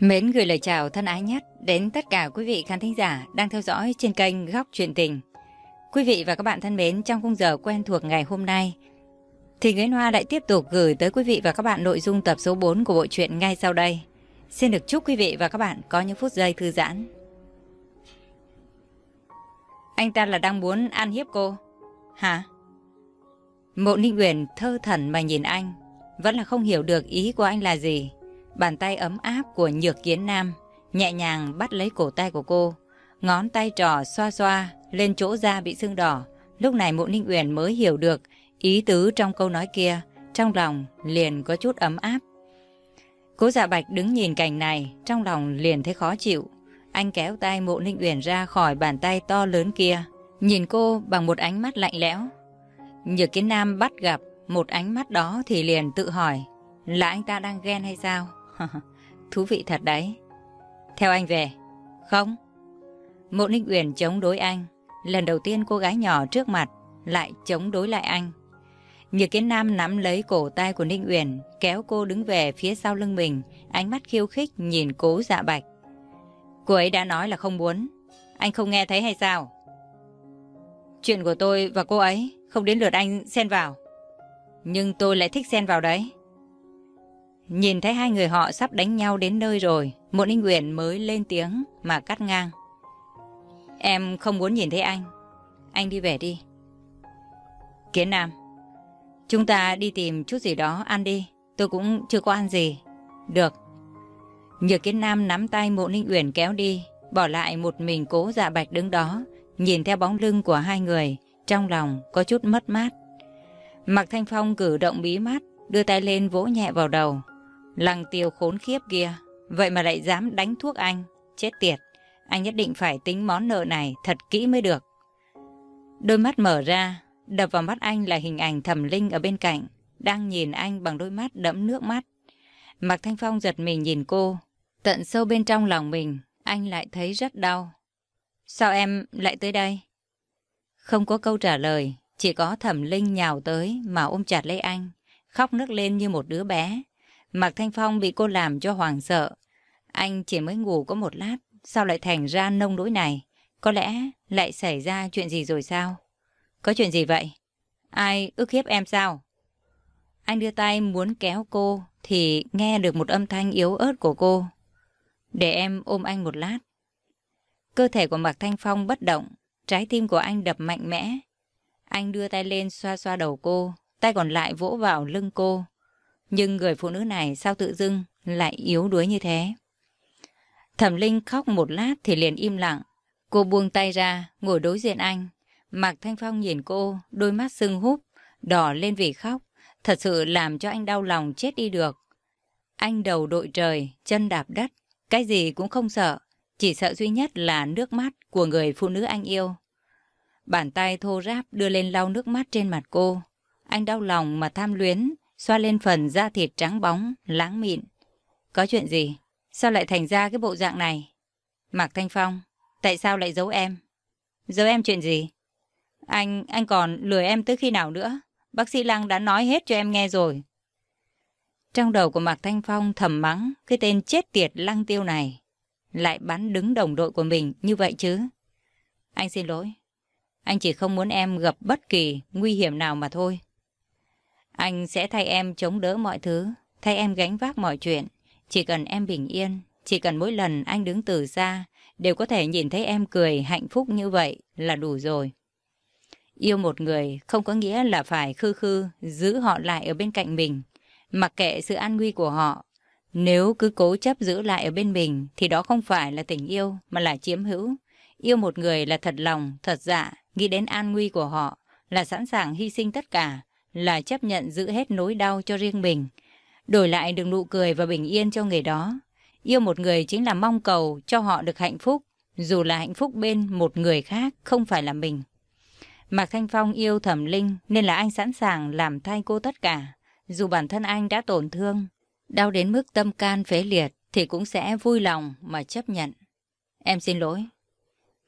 Mến gửi lời chào thân ái nhất đến tất cả quý vị khán thính giả đang theo dõi trên kênh Góc Chuyện Tình. Quý vị và các bạn thân mến, trong khung giờ quen thuộc ngày hôm nay, thì Nguyễn Hoa lại tiếp tục gửi tới quý vị và các bạn nội dung tập số 4 của bộ truyện ngay sau đây. Xin được chúc quý vị và các bạn có những phút giây thư giãn. Anh ta là đang muốn ăn hiếp cô. Hả? Mộ Ninh Nguyễn thơ thẩn mà nhìn anh, vẫn là không hiểu được ý của anh là gì. Bàn tay ấm áp của Nhược Kiến Nam nhẹ nhàng bắt lấy cổ tay của cô, ngón tay trỏ xoa xoa lên chỗ da bị sưng đỏ. Lúc này Mộ Ninh Uyển mới hiểu được ý tứ trong câu nói kia, trong lòng liền có chút ấm áp. Cố Dạ Bạch đứng nhìn cảnh này, trong lòng liền thấy khó chịu. Anh kéo tay Mộ Ninh Uyển ra khỏi bàn tay to lớn kia, nhìn cô bằng một ánh mắt lạnh lẽo. Nhược Kiến Nam bắt gặp một ánh mắt đó thì liền tự hỏi, là anh ta đang ghen hay sao? Thú vị thật đấy. Theo anh về. Không. Mộ Ninh Uyển chống đối anh. Lần đầu tiên cô gái nhỏ trước mặt lại chống đối lại anh. Nhược Kiến Nam nắm lấy cổ tay của Ninh Uyển, kéo cô đứng về phía sau lưng mình, ánh mắt khiêu khích nhìn cố dạ bạch. Cô ấy đã nói là không muốn. Anh không nghe thấy hay sao? Chuyện của tôi và cô ấy không đến lượt anh xen vào. Nhưng tôi lại thích xen vào đấy. Nhìn thấy hai người họ sắp đánh nhau đến nơi rồi, một Ninh Nguyễn mới lên tiếng mà cắt ngang. Em không muốn nhìn thấy anh. Anh đi về đi. Kiến Nam, chúng ta đi tìm chút gì đó ăn đi. Tôi cũng chưa có ăn gì. Được. Nhược Kiến Nam nắm tay mộ Ninh Uyển kéo đi, bỏ lại một mình cố dạ bạch đứng đó, nhìn theo bóng lưng của hai người, trong lòng có chút mất mát. Mạc Thanh Phong cử động bí mát, đưa tay lên vỗ nhẹ vào đầu. Lăng tiêu khốn khiếp kia, vậy mà lại dám đánh thuốc anh, chết tiệt. Anh nhất định phải tính món nợ này thật kỹ mới được. Đôi mắt mở ra, đập vào mắt anh là hình ảnh thẩm linh ở bên cạnh, đang nhìn anh bằng đôi mắt đẫm nước mắt. Mạc Thanh Phong giật mình nhìn cô, tận sâu bên trong lòng mình, anh lại thấy rất đau. Sao em lại tới đây? Không có câu trả lời, chỉ có thẩm linh nhào tới mà ôm chặt lấy anh, khóc nức lên như một đứa bé. Mạc Thanh Phong bị cô làm cho hoàng sợ. Anh chỉ mới ngủ có một lát, sao lại thành ra nông nỗi này? Có lẽ lại xảy ra chuyện gì rồi sao? Có chuyện gì vậy? Ai ức hiếp em sao? Anh đưa tay muốn kéo cô thì nghe được một âm thanh yếu ớt của cô. Để em ôm anh một lát. Cơ thể của Mạc Thanh Phong bất động, trái tim của anh đập mạnh mẽ. Anh đưa tay lên xoa xoa đầu cô, tay còn lại vỗ vào lưng cô. Nhưng người phụ nữ này sao tự dưng lại yếu đuối như thế? Thẩm Linh khóc một lát thì liền im lặng. Cô buông tay ra, ngồi đối diện anh. Mạc Thanh Phong nhìn cô, đôi mắt sưng húp, đỏ lên vì khóc. Thật sự làm cho anh đau lòng chết đi được. Anh đầu đội trời, chân đạp đất, cái gì cũng không sợ. Chỉ sợ duy nhất là nước mắt của người phụ nữ anh yêu. Bàn tay thô ráp đưa lên lau nước mắt trên mặt cô. Anh đau lòng mà tham luyến, xoa lên phần da thịt trắng bóng, láng mịn. Có chuyện gì? Sao lại thành ra cái bộ dạng này? Mạc Thanh Phong, tại sao lại giấu em? Giấu em chuyện gì? Anh, anh còn lừa em tới khi nào nữa? Bác sĩ Lăng đã nói hết cho em nghe rồi. Trong đầu của Mạc Thanh Phong thầm mắng cái tên chết tiệt Lăng Tiêu này. Lại bắn đứng đồng đội của mình như vậy chứ? Anh xin lỗi. Anh chỉ không muốn em gặp bất kỳ nguy hiểm nào mà thôi. Anh sẽ thay em chống đỡ mọi thứ, thay em gánh vác mọi chuyện. Chỉ cần em bình yên, chỉ cần mỗi lần anh đứng từ xa, đều có thể nhìn thấy em cười hạnh phúc như vậy là đủ rồi. Yêu một người không có nghĩa là phải khư khư giữ họ lại ở bên cạnh mình, mặc kệ sự an nguy của họ. Nếu cứ cố chấp giữ lại ở bên mình thì đó không phải là tình yêu mà là chiếm hữu. Yêu một người là thật lòng, thật dạ, nghĩ đến an nguy của họ, là sẵn sàng hy sinh tất cả, là chấp nhận giữ hết nỗi đau cho riêng mình, đổi lại được nụ cười và bình yên cho người đó. Yêu một người chính là mong cầu cho họ được hạnh phúc, dù là hạnh phúc bên một người khác, không phải là mình. Mạc Thanh Phong yêu Thẩm Linh nên là anh sẵn sàng làm thay cô tất cả. Dù bản thân anh đã tổn thương, đau đến mức tâm can phế liệt thì cũng sẽ vui lòng mà chấp nhận. Em xin lỗi.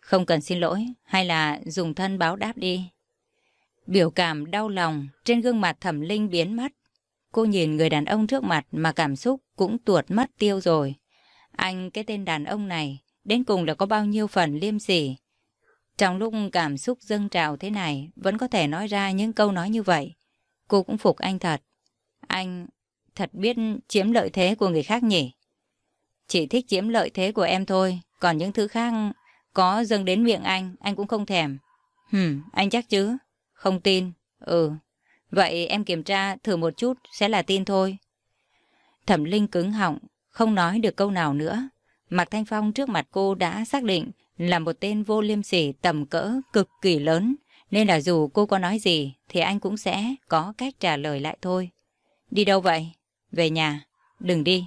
Không cần xin lỗi, hay là dùng thân báo đáp đi. Biểu cảm đau lòng trên gương mặt thẩm linh biến mất. Cô nhìn người đàn ông trước mặt mà cảm xúc cũng tuột mất tiêu rồi. Anh, cái tên đàn ông này, đến cùng là có bao nhiêu phần liêm sỉ. Trong lúc cảm xúc dâng trào thế này, vẫn có thể nói ra những câu nói như vậy. Cô cũng phục anh thật. Anh thật biết chiếm lợi thế của người khác nhỉ? Chỉ thích chiếm lợi thế của em thôi, còn những thứ khác có dâng đến miệng anh, anh cũng không thèm. Hừm, anh chắc chứ? Không tin. Ừ. Vậy em kiểm tra thử một chút sẽ là tin thôi. Thẩm Linh cứng họng, không nói được câu nào nữa. Mạc Thanh Phong trước mặt cô đã xác định là một tên vô liêm sỉ tầm cỡ cực kỳ lớn, nên là dù cô có nói gì thì anh cũng sẽ có cách trả lời lại thôi. Đi đâu vậy? Về nhà. Đừng đi.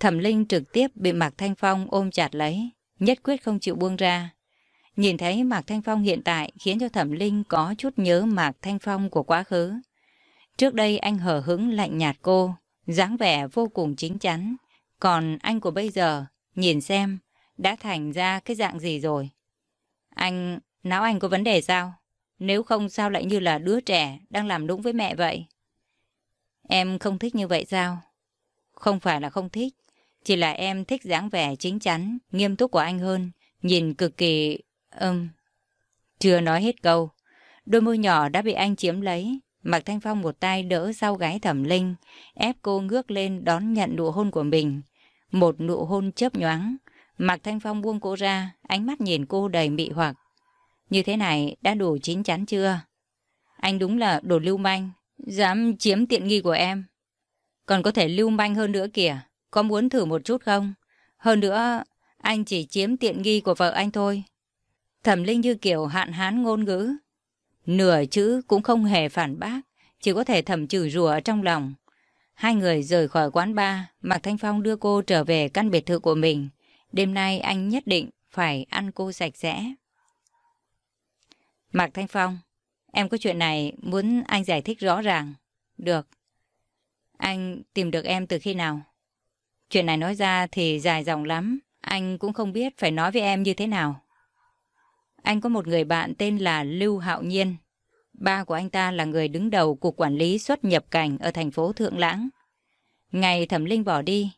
Thẩm Linh trực tiếp bị Mạc Thanh Phong ôm chặt lấy, nhất quyết không chịu buông ra. Nhìn thấy Mạc Thanh Phong hiện tại khiến cho Thẩm Linh có chút nhớ Mạc Thanh Phong của quá khứ. Trước đây anh hờ hững lạnh nhạt cô, dáng vẻ vô cùng chính chắn. Còn anh của bây giờ, nhìn xem, đã thành ra cái dạng gì rồi. Anh, não anh có vấn đề sao? Nếu không sao lại như là đứa trẻ đang làm đúng với mẹ vậy? Em không thích như vậy sao? Không phải là không thích, chỉ là em thích dáng vẻ chính chắn, nghiêm túc của anh hơn, nhìn cực kỳ... Ừm... Chưa nói hết câu, đôi môi nhỏ đã bị anh chiếm lấy. Mạc Thanh Phong một tay đỡ sau gái thẩm linh, ép cô ngước lên đón nhận nụ hôn của mình. Một nụ hôn chớp nhoáng, Mạc Thanh Phong buông cô ra, ánh mắt nhìn cô đầy mị hoặc. Như thế này đã đủ chín chắn chưa? Anh đúng là đồ lưu manh, dám chiếm tiện nghi của em. Còn có thể lưu manh hơn nữa kìa, có muốn thử một chút không? Hơn nữa, anh chỉ chiếm tiện nghi của vợ anh thôi. Thẩm Linh như kiểu hạn hán ngôn ngữ. Nửa chữ cũng không hề phản bác, chỉ có thể thầm chửi rủa trong lòng. Hai người rời khỏi quán bar, Mạc Thanh Phong đưa cô trở về căn biệt thự của mình. Đêm nay anh nhất định phải ăn cô sạch sẽ. Mạc Thanh Phong, em có chuyện này muốn anh giải thích rõ ràng. Được. Anh tìm được em từ khi nào? Chuyện này nói ra thì dài dòng lắm. Anh cũng không biết phải nói với em như thế nào. Anh có một người bạn tên là Lưu Hạo Nhiên. Ba của anh ta là người đứng đầu Cục Quản lý xuất nhập cảnh ở thành phố Thượng Lãng. Ngày Thẩm Linh bỏ đi,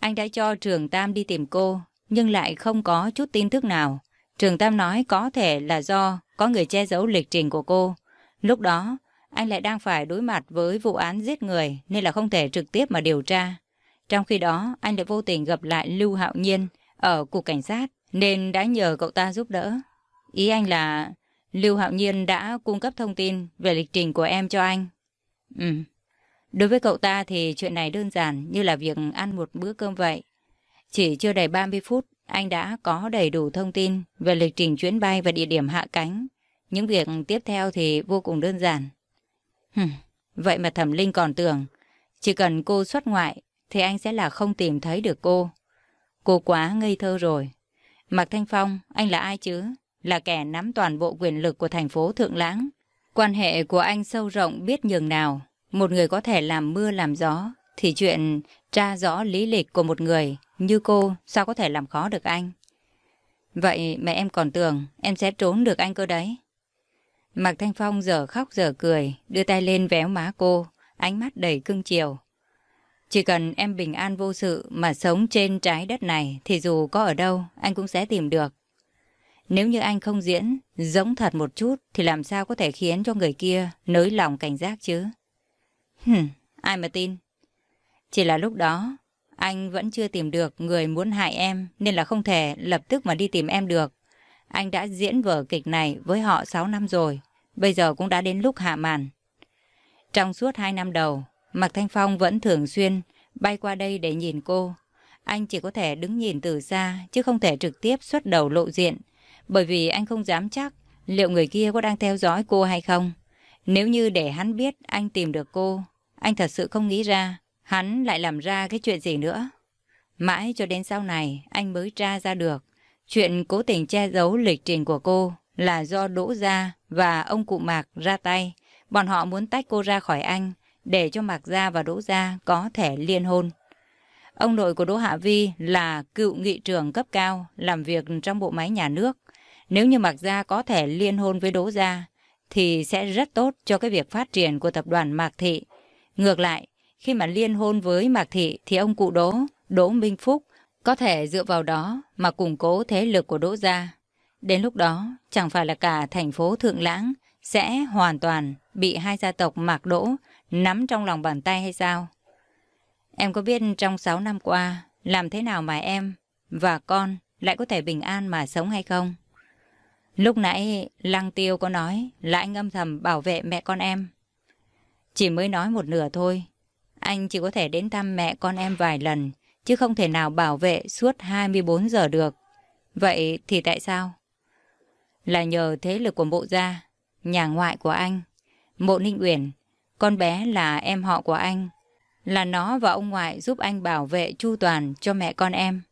anh đã cho Trường Tam đi tìm cô, nhưng lại không có chút tin tức nào. Trường Tam nói có thể là do có người che giấu lịch trình của cô. Lúc đó, anh lại đang phải đối mặt với vụ án giết người nên là không thể trực tiếp mà điều tra. Trong khi đó, anh lại vô tình gặp lại Lưu Hạo Nhiên ở cục cảnh sát nên đã nhờ cậu ta giúp đỡ. Ý anh là Lưu Hạo Nhiên đã cung cấp thông tin về lịch trình của em cho anh. Ừ. Đối với cậu ta thì chuyện này đơn giản như là việc ăn một bữa cơm vậy. Chỉ chưa đầy 30 phút, anh đã có đầy đủ thông tin về lịch trình chuyến bay và địa điểm hạ cánh. Những việc tiếp theo thì vô cùng đơn giản. Hừm, vậy mà Thẩm Linh còn tưởng, chỉ cần cô xuất ngoại thì anh sẽ là không tìm thấy được cô. Cô quá ngây thơ rồi. Mạc Thanh Phong, anh là ai chứ? Là kẻ nắm toàn bộ quyền lực của thành phố Thượng Lãng. Quan hệ của anh sâu rộng biết nhường nào. Một người có thể làm mưa làm gió, thì chuyện tra rõ lý lịch của một người như cô sao có thể làm khó được anh. Vậy mẹ em còn tưởng em sẽ trốn được anh cơ đấy. Mạc Thanh Phong giờ khóc giờ cười, đưa tay lên véo má cô, ánh mắt đầy cưng chiều. Chỉ cần em bình an vô sự mà sống trên trái đất này thì dù có ở đâu anh cũng sẽ tìm được. Nếu như anh không diễn, giống thật một chút thì làm sao có thể khiến cho người kia nới lòng cảnh giác chứ? Hừm, ai mà tin. Chỉ là lúc đó, anh vẫn chưa tìm được người muốn hại em nên là không thể lập tức mà đi tìm em được. Anh đã diễn vở kịch này với họ 6 năm rồi, bây giờ cũng đã đến lúc hạ màn. Trong suốt 2 năm đầu, Mạc Thanh Phong vẫn thường xuyên bay qua đây để nhìn cô. Anh chỉ có thể đứng nhìn từ xa chứ không thể trực tiếp xuất đầu lộ diện bởi vì anh không dám chắc liệu người kia có đang theo dõi cô hay không. Nếu như để hắn biết anh tìm được cô, anh thật sự không nghĩ ra hắn lại làm ra cái chuyện gì nữa. Mãi cho đến sau này anh mới tra ra được chuyện cố tình che giấu lịch trình của cô là do Đỗ Gia và ông cụ Mạc ra tay. Bọn họ muốn tách cô ra khỏi anh để cho Mạc Gia và Đỗ Gia có thể liên hôn. Ông nội của Đỗ Hạ Vi là cựu nghị trưởng cấp cao làm việc trong bộ máy nhà nước. Nếu như Mạc Gia có thể liên hôn với Đỗ Gia, thì sẽ rất tốt cho cái việc phát triển của tập đoàn Mạc Thị. Ngược lại, khi mà liên hôn với Mạc Thị thì ông cụ Đỗ, Đỗ Minh Phúc Có thể dựa vào đó mà củng cố thế lực của Đỗ Gia. Đến lúc đó, chẳng phải là cả thành phố Thượng Lãng sẽ hoàn toàn bị hai gia tộc Mạc Đỗ nắm trong lòng bàn tay hay sao? Em có biết trong 6 năm qua, làm thế nào mà em và con lại có thể bình an mà sống hay không? Lúc nãy, Lăng Tiêu có nói là anh âm thầm bảo vệ mẹ con em. Chỉ mới nói một nửa thôi. Anh chỉ có thể đến thăm mẹ con em vài lần, chứ không thể nào bảo vệ suốt 24 giờ được. Vậy thì tại sao? Là nhờ thế lực của mộ gia, nhà ngoại của anh, mộ Ninh Uyển, con bé là em họ của anh, là nó và ông ngoại giúp anh bảo vệ chu toàn cho mẹ con em.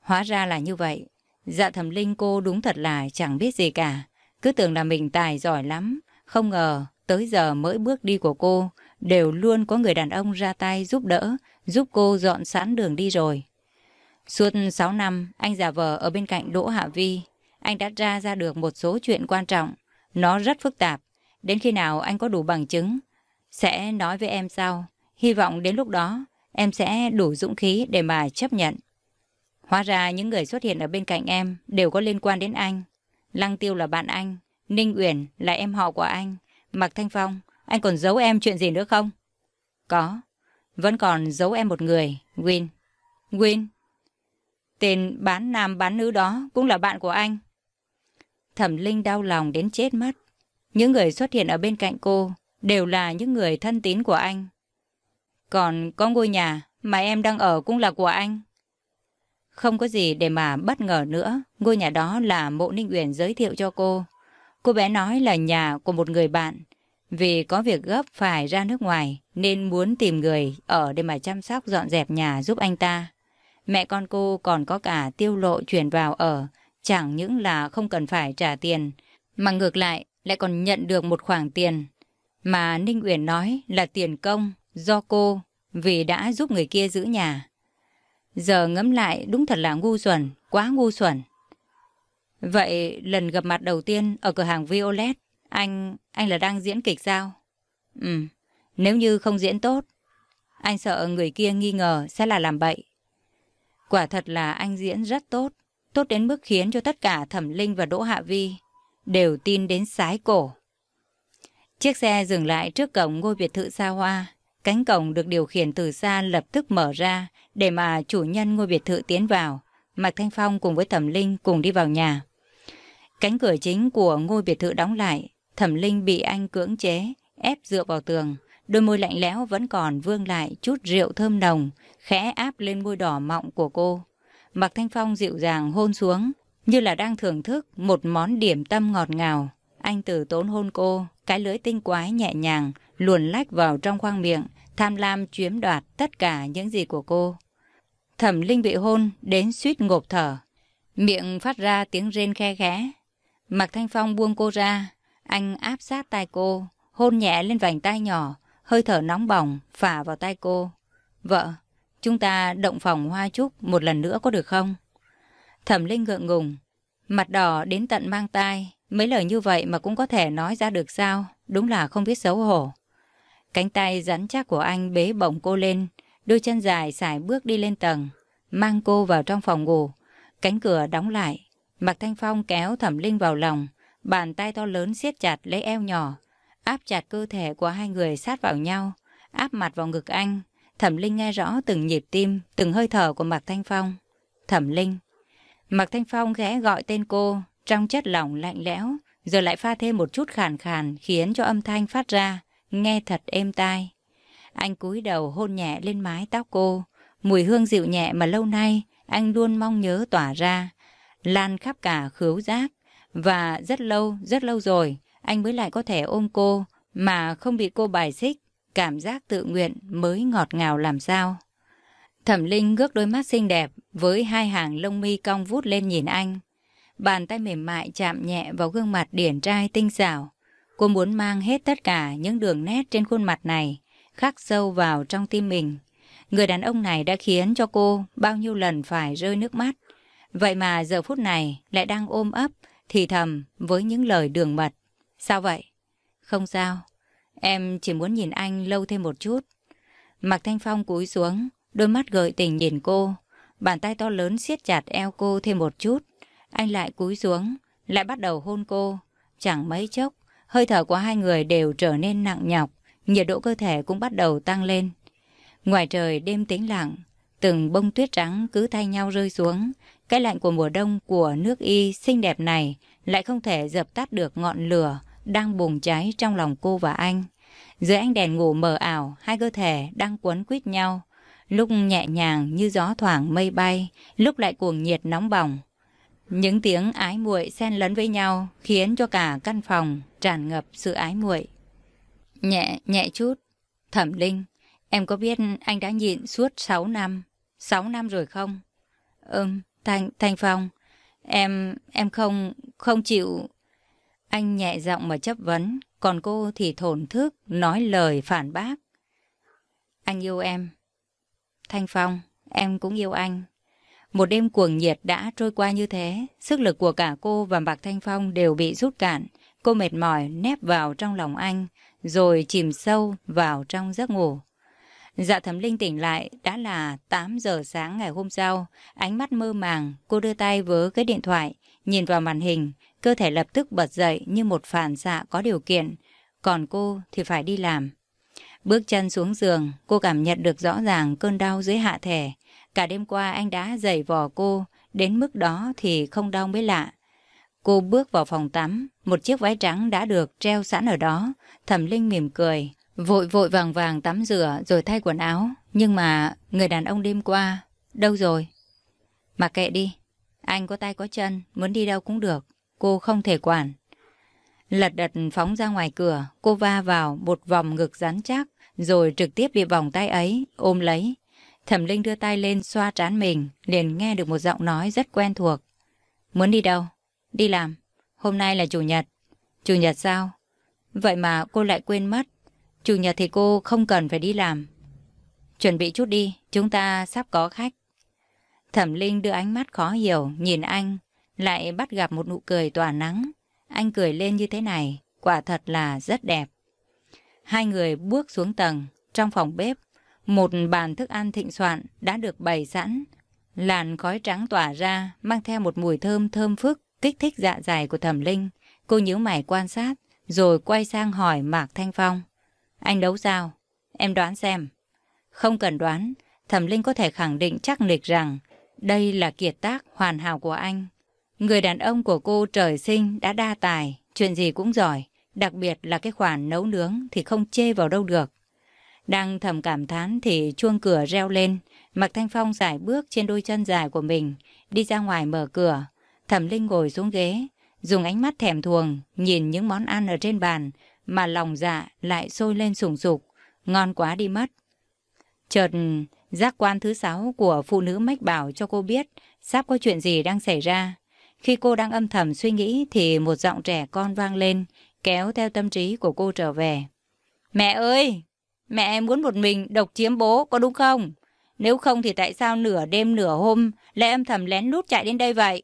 Hóa ra là như vậy. Dạ thẩm linh cô đúng thật là chẳng biết gì cả. Cứ tưởng là mình tài giỏi lắm. Không ngờ tới giờ mỗi bước đi của cô đều luôn có người đàn ông ra tay giúp đỡ, giúp cô dọn sẵn đường đi rồi. Suốt 6 năm, anh giả vờ ở bên cạnh Đỗ Hạ Vi. Anh đã ra ra được một số chuyện quan trọng. Nó rất phức tạp. Đến khi nào anh có đủ bằng chứng, sẽ nói với em sau. Hy vọng đến lúc đó, em sẽ đủ dũng khí để mà chấp nhận. Hóa ra những người xuất hiện ở bên cạnh em đều có liên quan đến anh. Lăng Tiêu là bạn anh, Ninh Uyển là em họ của anh, Mạc Thanh Phong, anh còn giấu em chuyện gì nữa không? Có, vẫn còn giấu em một người, Win. Win? Tên bán nam bán nữ đó cũng là bạn của anh. Thẩm Linh đau lòng đến chết mất. Những người xuất hiện ở bên cạnh cô đều là những người thân tín của anh. Còn có ngôi nhà mà em đang ở cũng là của anh. Không có gì để mà bất ngờ nữa, ngôi nhà đó là mộ Ninh Uyển giới thiệu cho cô. Cô bé nói là nhà của một người bạn. Vì có việc gấp phải ra nước ngoài nên muốn tìm người ở để mà chăm sóc dọn dẹp nhà giúp anh ta. Mẹ con cô còn có cả tiêu lộ chuyển vào ở, chẳng những là không cần phải trả tiền, mà ngược lại lại còn nhận được một khoản tiền. Mà Ninh Uyển nói là tiền công do cô vì đã giúp người kia giữ nhà. Giờ ngẫm lại đúng thật là ngu xuẩn, quá ngu xuẩn. Vậy lần gặp mặt đầu tiên ở cửa hàng Violet, anh, anh là đang diễn kịch sao? Ừ, nếu như không diễn tốt, anh sợ người kia nghi ngờ sẽ là làm bậy. Quả thật là anh diễn rất tốt, tốt đến mức khiến cho tất cả Thẩm Linh và Đỗ Hạ Vi đều tin đến sái cổ. Chiếc xe dừng lại trước cổng ngôi biệt thự xa hoa. Cánh cổng được điều khiển từ xa lập tức mở ra để mà chủ nhân ngôi biệt thự tiến vào. Mạc Thanh Phong cùng với Thẩm Linh cùng đi vào nhà. Cánh cửa chính của ngôi biệt thự đóng lại. Thẩm Linh bị anh cưỡng chế, ép dựa vào tường. Đôi môi lạnh lẽo vẫn còn vương lại chút rượu thơm nồng, khẽ áp lên môi đỏ mọng của cô. Mạc Thanh Phong dịu dàng hôn xuống, như là đang thưởng thức một món điểm tâm ngọt ngào. Anh từ tốn hôn cô, cái lưỡi tinh quái nhẹ nhàng, luồn lách vào trong khoang miệng, tham lam chiếm đoạt tất cả những gì của cô. Thẩm Linh bị hôn đến suýt ngộp thở. Miệng phát ra tiếng rên khe khẽ. Mạc Thanh Phong buông cô ra. Anh áp sát tai cô, hôn nhẹ lên vành tai nhỏ, hơi thở nóng bỏng phả vào tai cô. Vợ, chúng ta động phòng hoa trúc một lần nữa có được không? Thẩm Linh ngượng ngùng, mặt đỏ đến tận mang tai. Mấy lời như vậy mà cũng có thể nói ra được sao? Đúng là không biết xấu hổ. Cánh tay rắn chắc của anh bế bổng cô lên, đôi chân dài xài bước đi lên tầng, mang cô vào trong phòng ngủ. Cánh cửa đóng lại, Mạc Thanh Phong kéo Thẩm Linh vào lòng, bàn tay to lớn siết chặt lấy eo nhỏ, áp chặt cơ thể của hai người sát vào nhau, áp mặt vào ngực anh. Thẩm Linh nghe rõ từng nhịp tim, từng hơi thở của Mạc Thanh Phong. Thẩm Linh. Mạc Thanh Phong ghé gọi tên cô, trong chất lỏng lạnh lẽo, giờ lại pha thêm một chút khàn khàn khiến cho âm thanh phát ra nghe thật êm tai. Anh cúi đầu hôn nhẹ lên mái tóc cô, mùi hương dịu nhẹ mà lâu nay anh luôn mong nhớ tỏa ra, lan khắp cả khứu giác. Và rất lâu, rất lâu rồi, anh mới lại có thể ôm cô mà không bị cô bài xích, cảm giác tự nguyện mới ngọt ngào làm sao. Thẩm Linh ngước đôi mắt xinh đẹp với hai hàng lông mi cong vút lên nhìn anh. Bàn tay mềm mại chạm nhẹ vào gương mặt điển trai tinh xảo. Cô muốn mang hết tất cả những đường nét trên khuôn mặt này, khắc sâu vào trong tim mình. Người đàn ông này đã khiến cho cô bao nhiêu lần phải rơi nước mắt. Vậy mà giờ phút này lại đang ôm ấp, thì thầm với những lời đường mật. Sao vậy? Không sao. Em chỉ muốn nhìn anh lâu thêm một chút. Mạc Thanh Phong cúi xuống, đôi mắt gợi tình nhìn cô. bàn tay to lớn siết chặt eo cô thêm một chút. Anh lại cúi xuống, lại bắt đầu hôn cô. Chẳng mấy chốc, hơi thở của hai người đều trở nên nặng nhọc, nhiệt độ cơ thể cũng bắt đầu tăng lên. Ngoài trời đêm tĩnh lặng, từng bông tuyết trắng cứ thay nhau rơi xuống. Cái lạnh của mùa đông của nước y xinh đẹp này lại không thể dập tắt được ngọn lửa đang bùng cháy trong lòng cô và anh. Dưới ánh đèn ngủ mờ ảo, hai cơ thể đang quấn quýt nhau. Lúc nhẹ nhàng như gió thoảng mây bay, lúc lại cuồng nhiệt nóng bỏng. Những tiếng ái muội xen lẫn với nhau khiến cho cả căn phòng tràn ngập sự ái muội. Nhẹ, nhẹ chút. Thẩm Linh, em có biết anh đã nhịn suốt 6 năm, 6 năm rồi không? Ừm, Thanh, Thanh Phong, em, em không, không chịu... Anh nhẹ giọng mà chấp vấn, còn cô thì thổn thức, nói lời phản bác. Anh yêu em. Thanh Phong, em cũng yêu anh. Một đêm cuồng nhiệt đã trôi qua như thế, sức lực của cả cô và Mạc Thanh Phong đều bị rút cạn. Cô mệt mỏi nép vào trong lòng anh, rồi chìm sâu vào trong giấc ngủ. Dạ thẩm linh tỉnh lại đã là 8 giờ sáng ngày hôm sau. Ánh mắt mơ màng, cô đưa tay vớ cái điện thoại, nhìn vào màn hình. Cơ thể lập tức bật dậy như một phản xạ có điều kiện. Còn cô thì phải đi làm. Bước chân xuống giường, cô cảm nhận được rõ ràng cơn đau dưới hạ thể. Cả đêm qua anh đã giày vò cô, đến mức đó thì không đau mới lạ. Cô bước vào phòng tắm, một chiếc váy trắng đã được treo sẵn ở đó. Thẩm Linh mỉm cười, vội vội vàng vàng tắm rửa rồi thay quần áo. Nhưng mà người đàn ông đêm qua, đâu rồi? Mặc kệ đi, anh có tay có chân, muốn đi đâu cũng được. Cô không thể quản. Lật đật phóng ra ngoài cửa, cô va vào một vòng ngực rắn chắc, rồi trực tiếp bị vòng tay ấy, ôm lấy. Thẩm Linh đưa tay lên xoa trán mình, liền nghe được một giọng nói rất quen thuộc. Muốn đi đâu? Đi làm. Hôm nay là Chủ nhật. Chủ nhật sao? Vậy mà cô lại quên mất. Chủ nhật thì cô không cần phải đi làm. Chuẩn bị chút đi, chúng ta sắp có khách. Thẩm Linh đưa ánh mắt khó hiểu, nhìn anh, lại bắt gặp một nụ cười tỏa nắng. Anh cười lên như thế này, quả thật là rất đẹp. Hai người bước xuống tầng, trong phòng bếp, một bàn thức ăn thịnh soạn đã được bày sẵn. Làn khói trắng tỏa ra, mang theo một mùi thơm thơm phức, kích thích dạ dày của thẩm linh. Cô nhíu mày quan sát, rồi quay sang hỏi Mạc Thanh Phong. Anh đấu sao? Em đoán xem. Không cần đoán, thẩm linh có thể khẳng định chắc nịch rằng đây là kiệt tác hoàn hảo của anh. Người đàn ông của cô trời sinh đã đa tài, chuyện gì cũng giỏi, đặc biệt là cái khoản nấu nướng thì không chê vào đâu được. Đang thầm cảm thán thì chuông cửa reo lên, Mạc Thanh Phong giải bước trên đôi chân dài của mình, đi ra ngoài mở cửa. Thẩm Linh ngồi xuống ghế, dùng ánh mắt thèm thuồng, nhìn những món ăn ở trên bàn, mà lòng dạ lại sôi lên sùng sục, ngon quá đi mất. Chợt, giác quan thứ sáu của phụ nữ mách bảo cho cô biết sắp có chuyện gì đang xảy ra. Khi cô đang âm thầm suy nghĩ thì một giọng trẻ con vang lên, kéo theo tâm trí của cô trở về. Mẹ ơi! Mẹ muốn một mình độc chiếm bố, có đúng không? Nếu không thì tại sao nửa đêm nửa hôm lại âm thầm lén lút chạy đến đây vậy?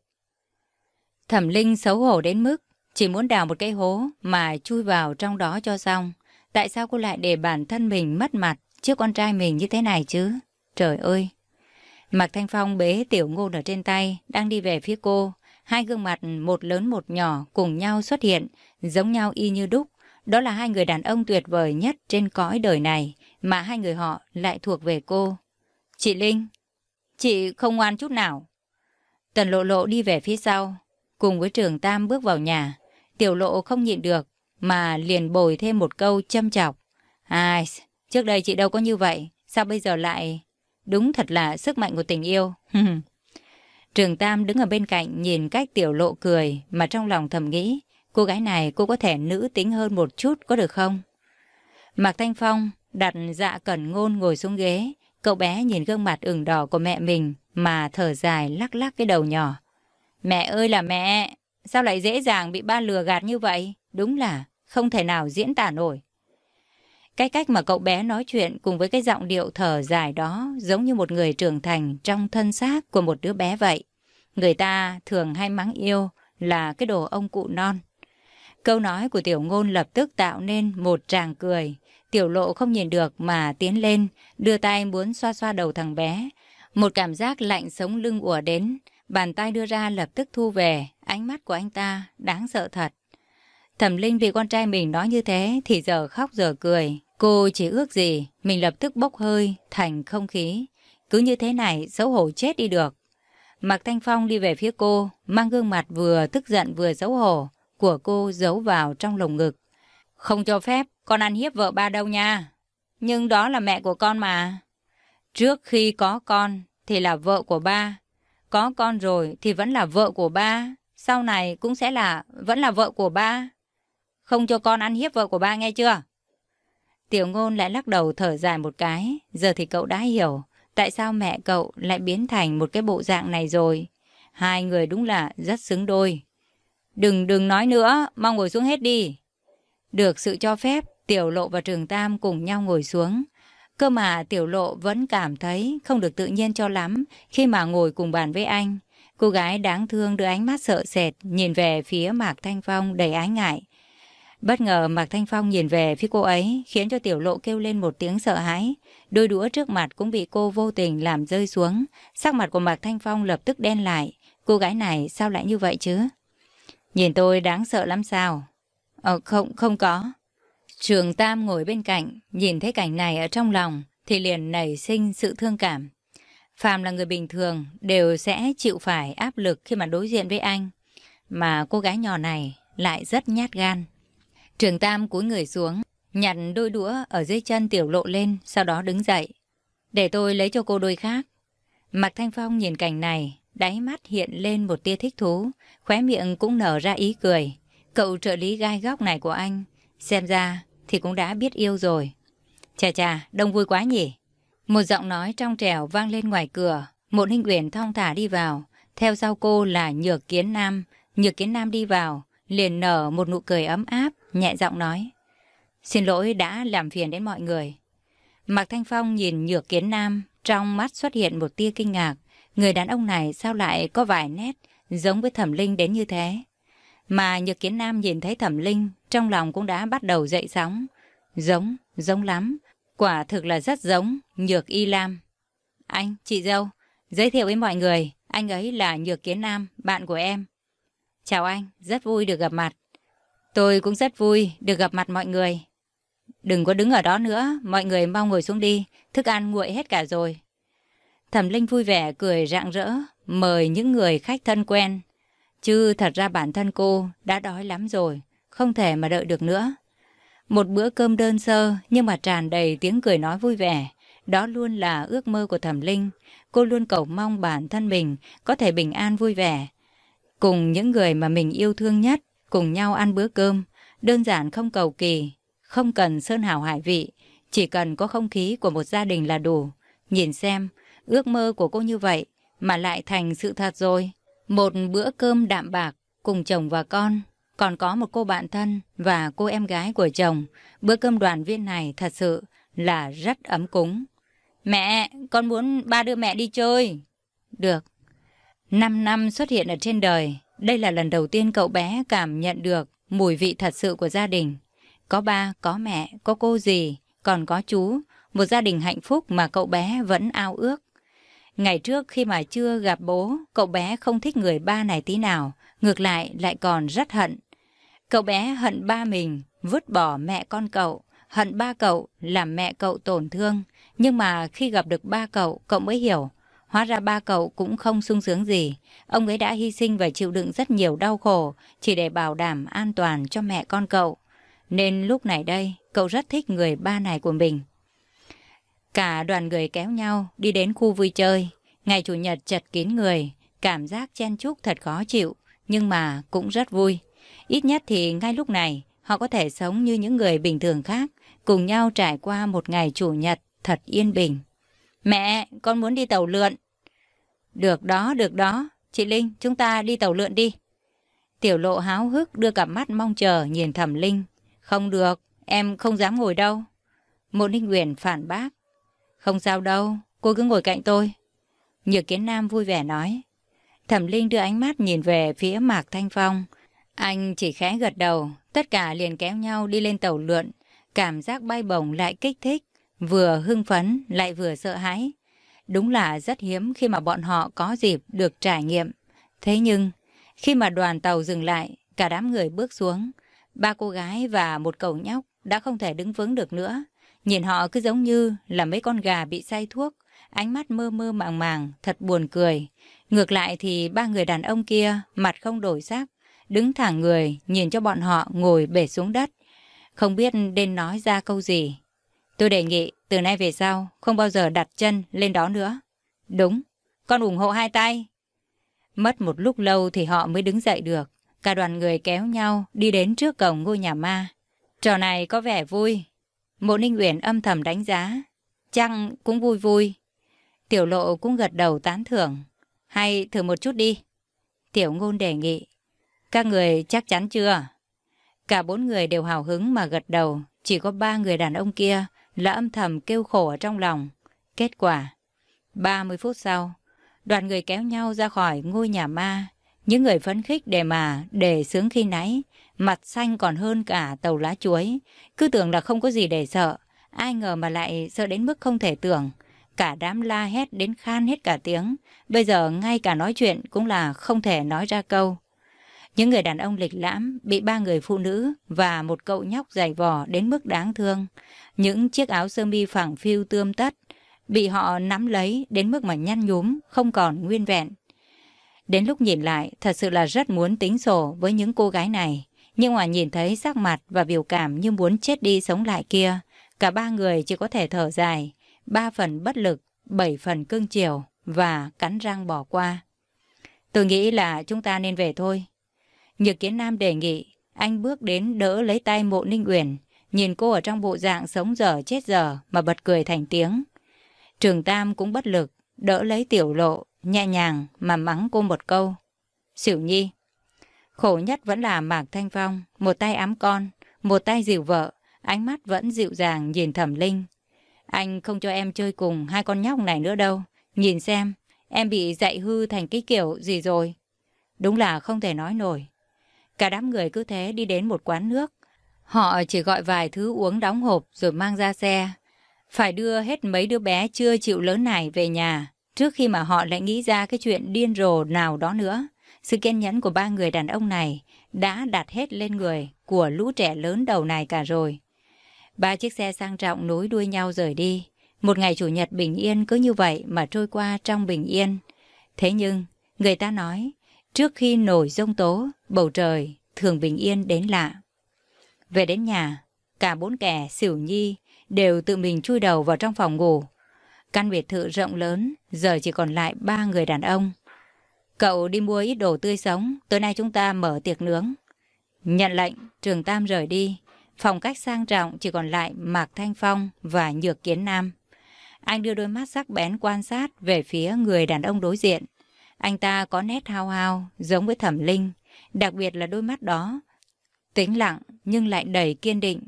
Thẩm Linh xấu hổ đến mức chỉ muốn đào một cái hố mà chui vào trong đó cho xong. Tại sao cô lại để bản thân mình mất mặt trước con trai mình như thế này chứ? Trời ơi! Mạc Thanh Phong bế tiểu ngôn ở trên tay, đang đi về phía cô. Hai gương mặt một lớn một nhỏ cùng nhau xuất hiện, giống nhau y như đúc. Đó là hai người đàn ông tuyệt vời nhất trên cõi đời này, mà hai người họ lại thuộc về cô. Chị Linh, chị không ngoan chút nào. Tần lộ lộ đi về phía sau, cùng với trường Tam bước vào nhà. Tiểu lộ không nhịn được, mà liền bồi thêm một câu châm chọc. Ai, trước đây chị đâu có như vậy, sao bây giờ lại... Đúng thật là sức mạnh của tình yêu. Trường Tam đứng ở bên cạnh nhìn cách tiểu lộ cười mà trong lòng thầm nghĩ cô gái này cô có thể nữ tính hơn một chút có được không? Mạc Thanh Phong đặt dạ cẩn ngôn ngồi xuống ghế cậu bé nhìn gương mặt ửng đỏ của mẹ mình mà thở dài lắc lắc cái đầu nhỏ. Mẹ ơi là mẹ, sao lại dễ dàng bị ba lừa gạt như vậy? Đúng là không thể nào diễn tả nổi. Cái cách mà cậu bé nói chuyện cùng với cái giọng điệu thở dài đó giống như một người trưởng thành trong thân xác của một đứa bé vậy. Người ta thường hay mắng yêu là cái đồ ông cụ non. Câu nói của tiểu ngôn lập tức tạo nên một tràng cười. Tiểu lộ không nhìn được mà tiến lên, đưa tay muốn xoa xoa đầu thằng bé. Một cảm giác lạnh sống lưng ùa đến, bàn tay đưa ra lập tức thu về, ánh mắt của anh ta đáng sợ thật. Thẩm Linh vì con trai mình nói như thế thì giờ khóc giờ cười. Cô chỉ ước gì mình lập tức bốc hơi thành không khí. Cứ như thế này xấu hổ chết đi được. Mạc Thanh Phong đi về phía cô, mang gương mặt vừa tức giận vừa xấu hổ của cô giấu vào trong lồng ngực. Không cho phép con ăn hiếp vợ ba đâu nha. Nhưng đó là mẹ của con mà. Trước khi có con thì là vợ của ba. Có con rồi thì vẫn là vợ của ba. Sau này cũng sẽ là vẫn là vợ của ba. Không cho con ăn hiếp vợ của ba nghe chưa? Tiểu ngôn lại lắc đầu thở dài một cái. Giờ thì cậu đã hiểu tại sao mẹ cậu lại biến thành một cái bộ dạng này rồi. Hai người đúng là rất xứng đôi. Đừng đừng nói nữa, mau ngồi xuống hết đi. Được sự cho phép, Tiểu Lộ và Trường Tam cùng nhau ngồi xuống. Cơ mà Tiểu Lộ vẫn cảm thấy không được tự nhiên cho lắm khi mà ngồi cùng bàn với anh. Cô gái đáng thương đưa ánh mắt sợ sệt nhìn về phía Mạc Thanh Phong đầy ái ngại. Bất ngờ Mạc Thanh Phong nhìn về phía cô ấy khiến cho Tiểu Lộ kêu lên một tiếng sợ hãi. Đôi đũa trước mặt cũng bị cô vô tình làm rơi xuống. Sắc mặt của Mạc Thanh Phong lập tức đen lại. Cô gái này sao lại như vậy chứ? Nhìn tôi đáng sợ lắm sao? Ờ không, không có. Trường Tam ngồi bên cạnh, nhìn thấy cảnh này ở trong lòng, thì liền nảy sinh sự thương cảm. Phạm là người bình thường, đều sẽ chịu phải áp lực khi mà đối diện với anh. Mà cô gái nhỏ này lại rất nhát gan. Trường Tam cúi người xuống, nhặt đôi đũa ở dưới chân tiểu lộ lên, sau đó đứng dậy. Để tôi lấy cho cô đôi khác. Mạc Thanh Phong nhìn cảnh này, đáy mắt hiện lên một tia thích thú, khóe miệng cũng nở ra ý cười. Cậu trợ lý gai góc này của anh, xem ra thì cũng đã biết yêu rồi. Chà chà, đông vui quá nhỉ. Một giọng nói trong trẻo vang lên ngoài cửa, một hình uyển thong thả đi vào. Theo sau cô là Nhược Kiến Nam. Nhược Kiến Nam đi vào, liền nở một nụ cười ấm áp, nhẹ giọng nói. Xin lỗi đã làm phiền đến mọi người. Mạc Thanh Phong nhìn Nhược Kiến Nam, trong mắt xuất hiện một tia kinh ngạc. Người đàn ông này sao lại có vài nét giống với Thẩm Linh đến như thế? Mà Nhược Kiến Nam nhìn thấy Thẩm Linh, trong lòng cũng đã bắt đầu dậy sóng. Giống, giống lắm. Quả thực là rất giống Nhược Y Lam. Anh, chị dâu, giới thiệu với mọi người, anh ấy là Nhược Kiến Nam, bạn của em. Chào anh, rất vui được gặp mặt. Tôi cũng rất vui được gặp mặt mọi người. Đừng có đứng ở đó nữa, mọi người mau ngồi xuống đi, thức ăn nguội hết cả rồi. Thẩm Linh vui vẻ cười rạng rỡ, mời những người khách thân quen. Chứ thật ra bản thân cô đã đói lắm rồi, không thể mà đợi được nữa. Một bữa cơm đơn sơ nhưng mà tràn đầy tiếng cười nói vui vẻ. Đó luôn là ước mơ của Thẩm Linh. Cô luôn cầu mong bản thân mình có thể bình an vui vẻ. Cùng những người mà mình yêu thương nhất, cùng nhau ăn bữa cơm. Đơn giản không cầu kỳ, không cần sơn hào hải vị, chỉ cần có không khí của một gia đình là đủ. Nhìn xem, ước mơ của cô như vậy mà lại thành sự thật rồi. Một bữa cơm đạm bạc cùng chồng và con, còn có một cô bạn thân và cô em gái của chồng. Bữa cơm đoàn viên này thật sự là rất ấm cúng. Mẹ, con muốn ba đưa mẹ đi chơi. Được. Năm năm xuất hiện ở trên đời, đây là lần đầu tiên cậu bé cảm nhận được mùi vị thật sự của gia đình. Có ba, có mẹ, có cô dì, còn có chú, một gia đình hạnh phúc mà cậu bé vẫn ao ước. Ngày trước khi mà chưa gặp bố, cậu bé không thích người ba này tí nào, ngược lại lại còn rất hận. Cậu bé hận ba mình, vứt bỏ mẹ con cậu, hận ba cậu làm mẹ cậu tổn thương. Nhưng mà khi gặp được ba cậu, cậu mới hiểu, hóa ra ba cậu cũng không sung sướng gì. Ông ấy đã hy sinh và chịu đựng rất nhiều đau khổ, chỉ để bảo đảm an toàn cho mẹ con cậu. Nên lúc này đây, cậu rất thích người ba này của mình. Cả đoàn người kéo nhau đi đến khu vui chơi. Ngày Chủ nhật chật kín người, cảm giác chen chúc thật khó chịu, nhưng mà cũng rất vui. Ít nhất thì ngay lúc này, họ có thể sống như những người bình thường khác, cùng nhau trải qua một ngày Chủ nhật thật yên bình. Mẹ, con muốn đi tàu lượn. Được đó, được đó. Chị Linh, chúng ta đi tàu lượn đi. Tiểu lộ háo hức đưa cặp mắt mong chờ nhìn thẩm Linh. Không được, em không dám ngồi đâu. Một Ninh Nguyễn phản bác. Không sao đâu, cô cứ ngồi cạnh tôi. Nhược Kiến Nam vui vẻ nói. Thẩm Linh đưa ánh mắt nhìn về phía Mạc Thanh Phong. Anh chỉ khẽ gật đầu, tất cả liền kéo nhau đi lên tàu lượn. Cảm giác bay bổng lại kích thích, vừa hưng phấn lại vừa sợ hãi. Đúng là rất hiếm khi mà bọn họ có dịp được trải nghiệm. Thế nhưng, khi mà đoàn tàu dừng lại, cả đám người bước xuống, ba cô gái và một cậu nhóc đã không thể đứng vững được nữa. Nhìn họ cứ giống như là mấy con gà bị say thuốc, ánh mắt mơ mơ màng màng, thật buồn cười. Ngược lại thì ba người đàn ông kia mặt không đổi sắc, đứng thẳng người nhìn cho bọn họ ngồi bể xuống đất. Không biết nên nói ra câu gì. Tôi đề nghị từ nay về sau không bao giờ đặt chân lên đó nữa. Đúng, con ủng hộ hai tay. Mất một lúc lâu thì họ mới đứng dậy được. Cả đoàn người kéo nhau đi đến trước cổng ngôi nhà ma. Trò này có vẻ vui. Mộ Ninh Uyển âm thầm đánh giá. Chăng cũng vui vui. Tiểu lộ cũng gật đầu tán thưởng. Hay thử một chút đi. Tiểu ngôn đề nghị. Các người chắc chắn chưa? Cả bốn người đều hào hứng mà gật đầu. Chỉ có ba người đàn ông kia là âm thầm kêu khổ ở trong lòng. Kết quả. 30 phút sau, đoàn người kéo nhau ra khỏi ngôi nhà ma. Những người phấn khích để mà để sướng khi nãy, mặt xanh còn hơn cả tàu lá chuối. Cứ tưởng là không có gì để sợ. Ai ngờ mà lại sợ đến mức không thể tưởng. Cả đám la hét đến khan hết cả tiếng. Bây giờ ngay cả nói chuyện cũng là không thể nói ra câu. Những người đàn ông lịch lãm bị ba người phụ nữ và một cậu nhóc dày vò đến mức đáng thương. Những chiếc áo sơ mi phẳng phiu tươm tất bị họ nắm lấy đến mức mà nhăn nhúm, không còn nguyên vẹn. Đến lúc nhìn lại, thật sự là rất muốn tính sổ với những cô gái này. Nhưng mà nhìn thấy sắc mặt và biểu cảm như muốn chết đi sống lại kia, cả ba người chỉ có thể thở dài, ba phần bất lực, bảy phần cưng chiều và cắn răng bỏ qua. Tôi nghĩ là chúng ta nên về thôi. Nhược Kiến Nam đề nghị, anh bước đến đỡ lấy tay mộ Ninh Uyển, nhìn cô ở trong bộ dạng sống dở chết dở mà bật cười thành tiếng. Trường Tam cũng bất lực, đỡ lấy tiểu lộ, nhẹ nhàng mà mắng cô một câu. Xỉu nhi. Khổ nhất vẫn là Mạc Thanh Phong, một tay ám con, một tay dìu vợ, ánh mắt vẫn dịu dàng nhìn thẩm linh. Anh không cho em chơi cùng hai con nhóc này nữa đâu. Nhìn xem, em bị dạy hư thành cái kiểu gì rồi. Đúng là không thể nói nổi. Cả đám người cứ thế đi đến một quán nước. Họ chỉ gọi vài thứ uống đóng hộp rồi mang ra xe. Phải đưa hết mấy đứa bé chưa chịu lớn này về nhà, trước khi mà họ lại nghĩ ra cái chuyện điên rồ nào đó nữa. Sự kiên nhẫn của ba người đàn ông này đã đặt hết lên người của lũ trẻ lớn đầu này cả rồi. Ba chiếc xe sang trọng nối đuôi nhau rời đi. Một ngày Chủ nhật bình yên cứ như vậy mà trôi qua trong bình yên. Thế nhưng, người ta nói, trước khi nổi rông tố, bầu trời thường bình yên đến lạ. Về đến nhà, cả bốn kẻ xỉu nhi đều tự mình chui đầu vào trong phòng ngủ. Căn biệt thự rộng lớn, giờ chỉ còn lại ba người đàn ông. Cậu đi mua ít đồ tươi sống, tối nay chúng ta mở tiệc nướng. Nhận lệnh, trường Tam rời đi. Phòng cách sang trọng chỉ còn lại Mạc Thanh Phong và Nhược Kiến Nam. Anh đưa đôi mắt sắc bén quan sát về phía người đàn ông đối diện. Anh ta có nét hao hao, giống với thẩm linh. Đặc biệt là đôi mắt đó. Tĩnh lặng nhưng lại đầy kiên định.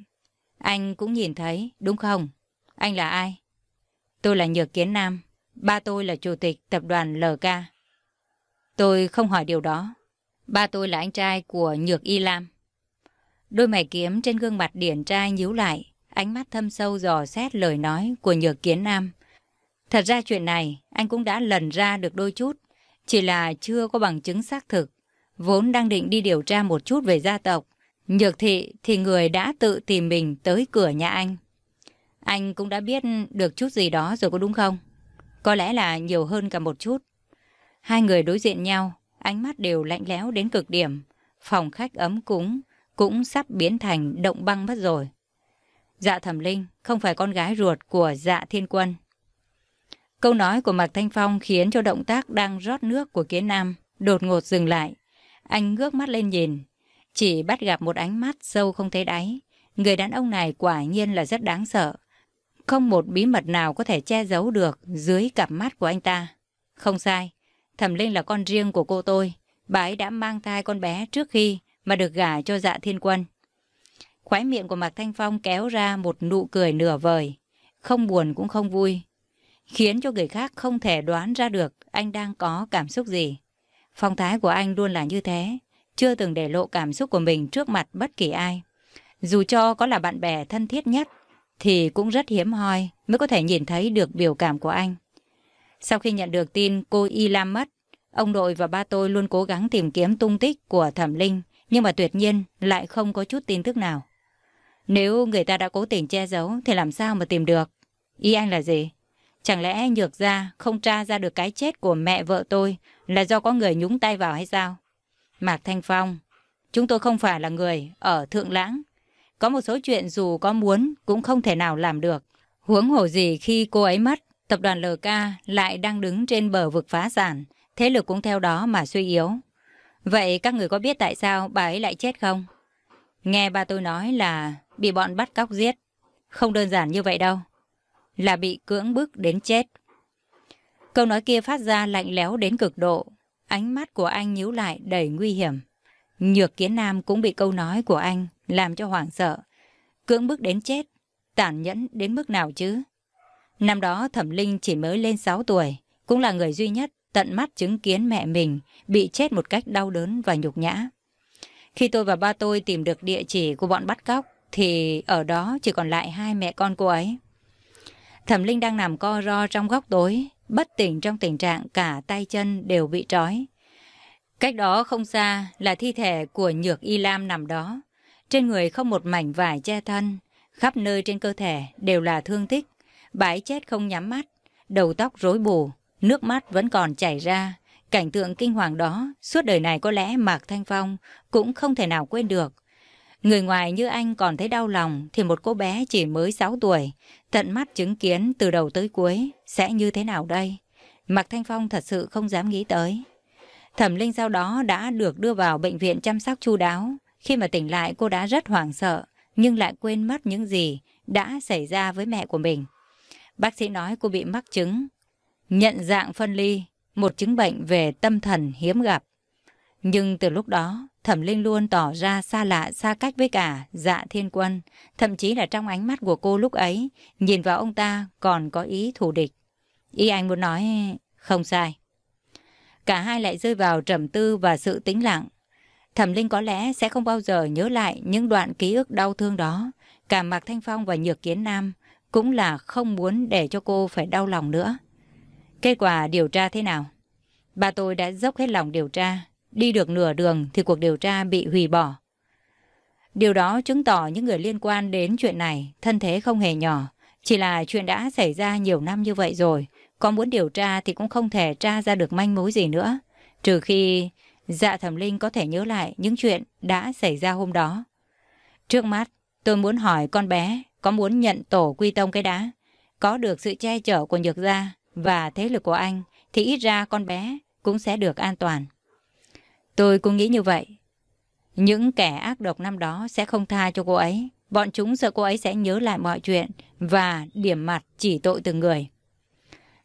Anh cũng nhìn thấy, đúng không? Anh là ai? Tôi là Nhược Kiến Nam. Ba tôi là chủ tịch tập đoàn LK. Tôi không hỏi điều đó. Ba tôi là anh trai của Nhược Y Lam. Đôi mày kiếm trên gương mặt điển trai nhíu lại, ánh mắt thâm sâu dò xét lời nói của Nhược Kiến Nam. Thật ra chuyện này anh cũng đã lần ra được đôi chút, chỉ là chưa có bằng chứng xác thực. Vốn đang định đi điều tra một chút về gia tộc, Nhược thị thì người đã tự tìm mình tới cửa nhà anh. Anh cũng đã biết được chút gì đó rồi có đúng không? Có lẽ là nhiều hơn cả một chút. Hai người đối diện nhau, ánh mắt đều lạnh lẽo đến cực điểm. Phòng khách ấm cúng, cũng sắp biến thành động băng mất rồi. Dạ thẩm linh không phải con gái ruột của dạ thiên quân. Câu nói của Mạc Thanh Phong khiến cho động tác đang rót nước của kiến nam đột ngột dừng lại. Anh ngước mắt lên nhìn, chỉ bắt gặp một ánh mắt sâu không thấy đáy. Người đàn ông này quả nhiên là rất đáng sợ. Không một bí mật nào có thể che giấu được dưới cặp mắt của anh ta. Không sai, Thẩm Linh là con riêng của cô tôi. Bà ấy đã mang thai con bé trước khi mà được gả cho dạ thiên quân. Khóe miệng của Mạc Thanh Phong kéo ra một nụ cười nửa vời, không buồn cũng không vui, khiến cho người khác không thể đoán ra được anh đang có cảm xúc gì. Phong thái của anh luôn là như thế, chưa từng để lộ cảm xúc của mình trước mặt bất kỳ ai. Dù cho có là bạn bè thân thiết nhất, thì cũng rất hiếm hoi mới có thể nhìn thấy được biểu cảm của anh. Sau khi nhận được tin cô Y Lam mất, ông nội và ba tôi luôn cố gắng tìm kiếm tung tích của Thẩm Linh, nhưng mà tuyệt nhiên lại không có chút tin tức nào. Nếu người ta đã cố tình che giấu thì làm sao mà tìm được? Ý anh là gì? Chẳng lẽ nhược ra không tra ra được cái chết của mẹ vợ tôi là do có người nhúng tay vào hay sao? Mạc Thanh Phong, chúng tôi không phải là người ở Thượng Lãng. Có một số chuyện dù có muốn cũng không thể nào làm được. Huống hồ gì khi cô ấy mất, tập đoàn LK lại đang đứng trên bờ vực phá sản, thế lực cũng theo đó mà suy yếu. Vậy các người có biết tại sao bà ấy lại chết không? Nghe ba tôi nói là bị bọn bắt cóc giết. Không đơn giản như vậy đâu. Là bị cưỡng bức đến chết. Câu nói kia phát ra lạnh lẽo đến cực độ. Ánh mắt của anh nhíu lại đầy nguy hiểm. Nhược kiến nam cũng bị câu nói của anh làm cho hoảng sợ. Cưỡng bức đến chết. Tàn nhẫn đến mức nào chứ? Năm đó Thẩm Linh chỉ mới lên 6 tuổi. Cũng là người duy nhất tận mắt chứng kiến mẹ mình bị chết một cách đau đớn và nhục nhã. Khi tôi và ba tôi tìm được địa chỉ của bọn bắt cóc, thì ở đó chỉ còn lại hai mẹ con cô ấy. Thẩm Linh đang nằm co ro trong góc tối, bất tỉnh trong tình trạng cả tay chân đều bị trói. Cách đó không xa là thi thể của Nhược Y Lam nằm đó. Trên người không một mảnh vải che thân, khắp nơi trên cơ thể đều là thương tích. Bãi chết không nhắm mắt, đầu tóc rối bù, nước mắt vẫn còn chảy ra. Cảnh tượng kinh hoàng đó, suốt đời này có lẽ Mạc Thanh Phong cũng không thể nào quên được. Người ngoài như anh còn thấy đau lòng thì một cô bé chỉ mới 6 tuổi, tận mắt chứng kiến từ đầu tới cuối sẽ như thế nào đây? Mạc Thanh Phong thật sự không dám nghĩ tới. Thẩm Linh sau đó đã được đưa vào bệnh viện chăm sóc chu đáo. Khi mà tỉnh lại cô đã rất hoảng sợ, nhưng lại quên mất những gì đã xảy ra với mẹ của mình. Bác sĩ nói cô bị mắc chứng, nhận dạng phân ly, một chứng bệnh về tâm thần hiếm gặp. Nhưng từ lúc đó, Thẩm Linh luôn tỏ ra xa lạ, xa cách với cả dạ thiên quân. Thậm chí là trong ánh mắt của cô lúc ấy, nhìn vào ông ta còn có ý thù địch. Ý anh muốn nói không sai. Cả hai lại rơi vào trầm tư và sự tĩnh lặng. Thẩm Linh có lẽ sẽ không bao giờ nhớ lại những đoạn ký ức đau thương đó. Cả Mạc Thanh Phong và Nhược Kiến Nam cũng là không muốn để cho cô phải đau lòng nữa. Kết quả điều tra thế nào? Bà tôi đã dốc hết lòng điều tra. Đi được nửa đường thì cuộc điều tra bị hủy bỏ. Điều đó chứng tỏ những người liên quan đến chuyện này thân thế không hề nhỏ. Chỉ là chuyện đã xảy ra nhiều năm như vậy rồi. Có muốn điều tra thì cũng không thể tra ra được manh mối gì nữa. Trừ khi dạ thẩm linh có thể nhớ lại những chuyện đã xảy ra hôm đó. Trước mắt, tôi muốn hỏi con bé có muốn nhận tổ quy tông cái đá. Có được sự che chở của nhược gia và thế lực của anh thì ít ra con bé cũng sẽ được an toàn. Tôi cũng nghĩ như vậy. Những kẻ ác độc năm đó sẽ không tha cho cô ấy. Bọn chúng sợ cô ấy sẽ nhớ lại mọi chuyện và điểm mặt chỉ tội từng người.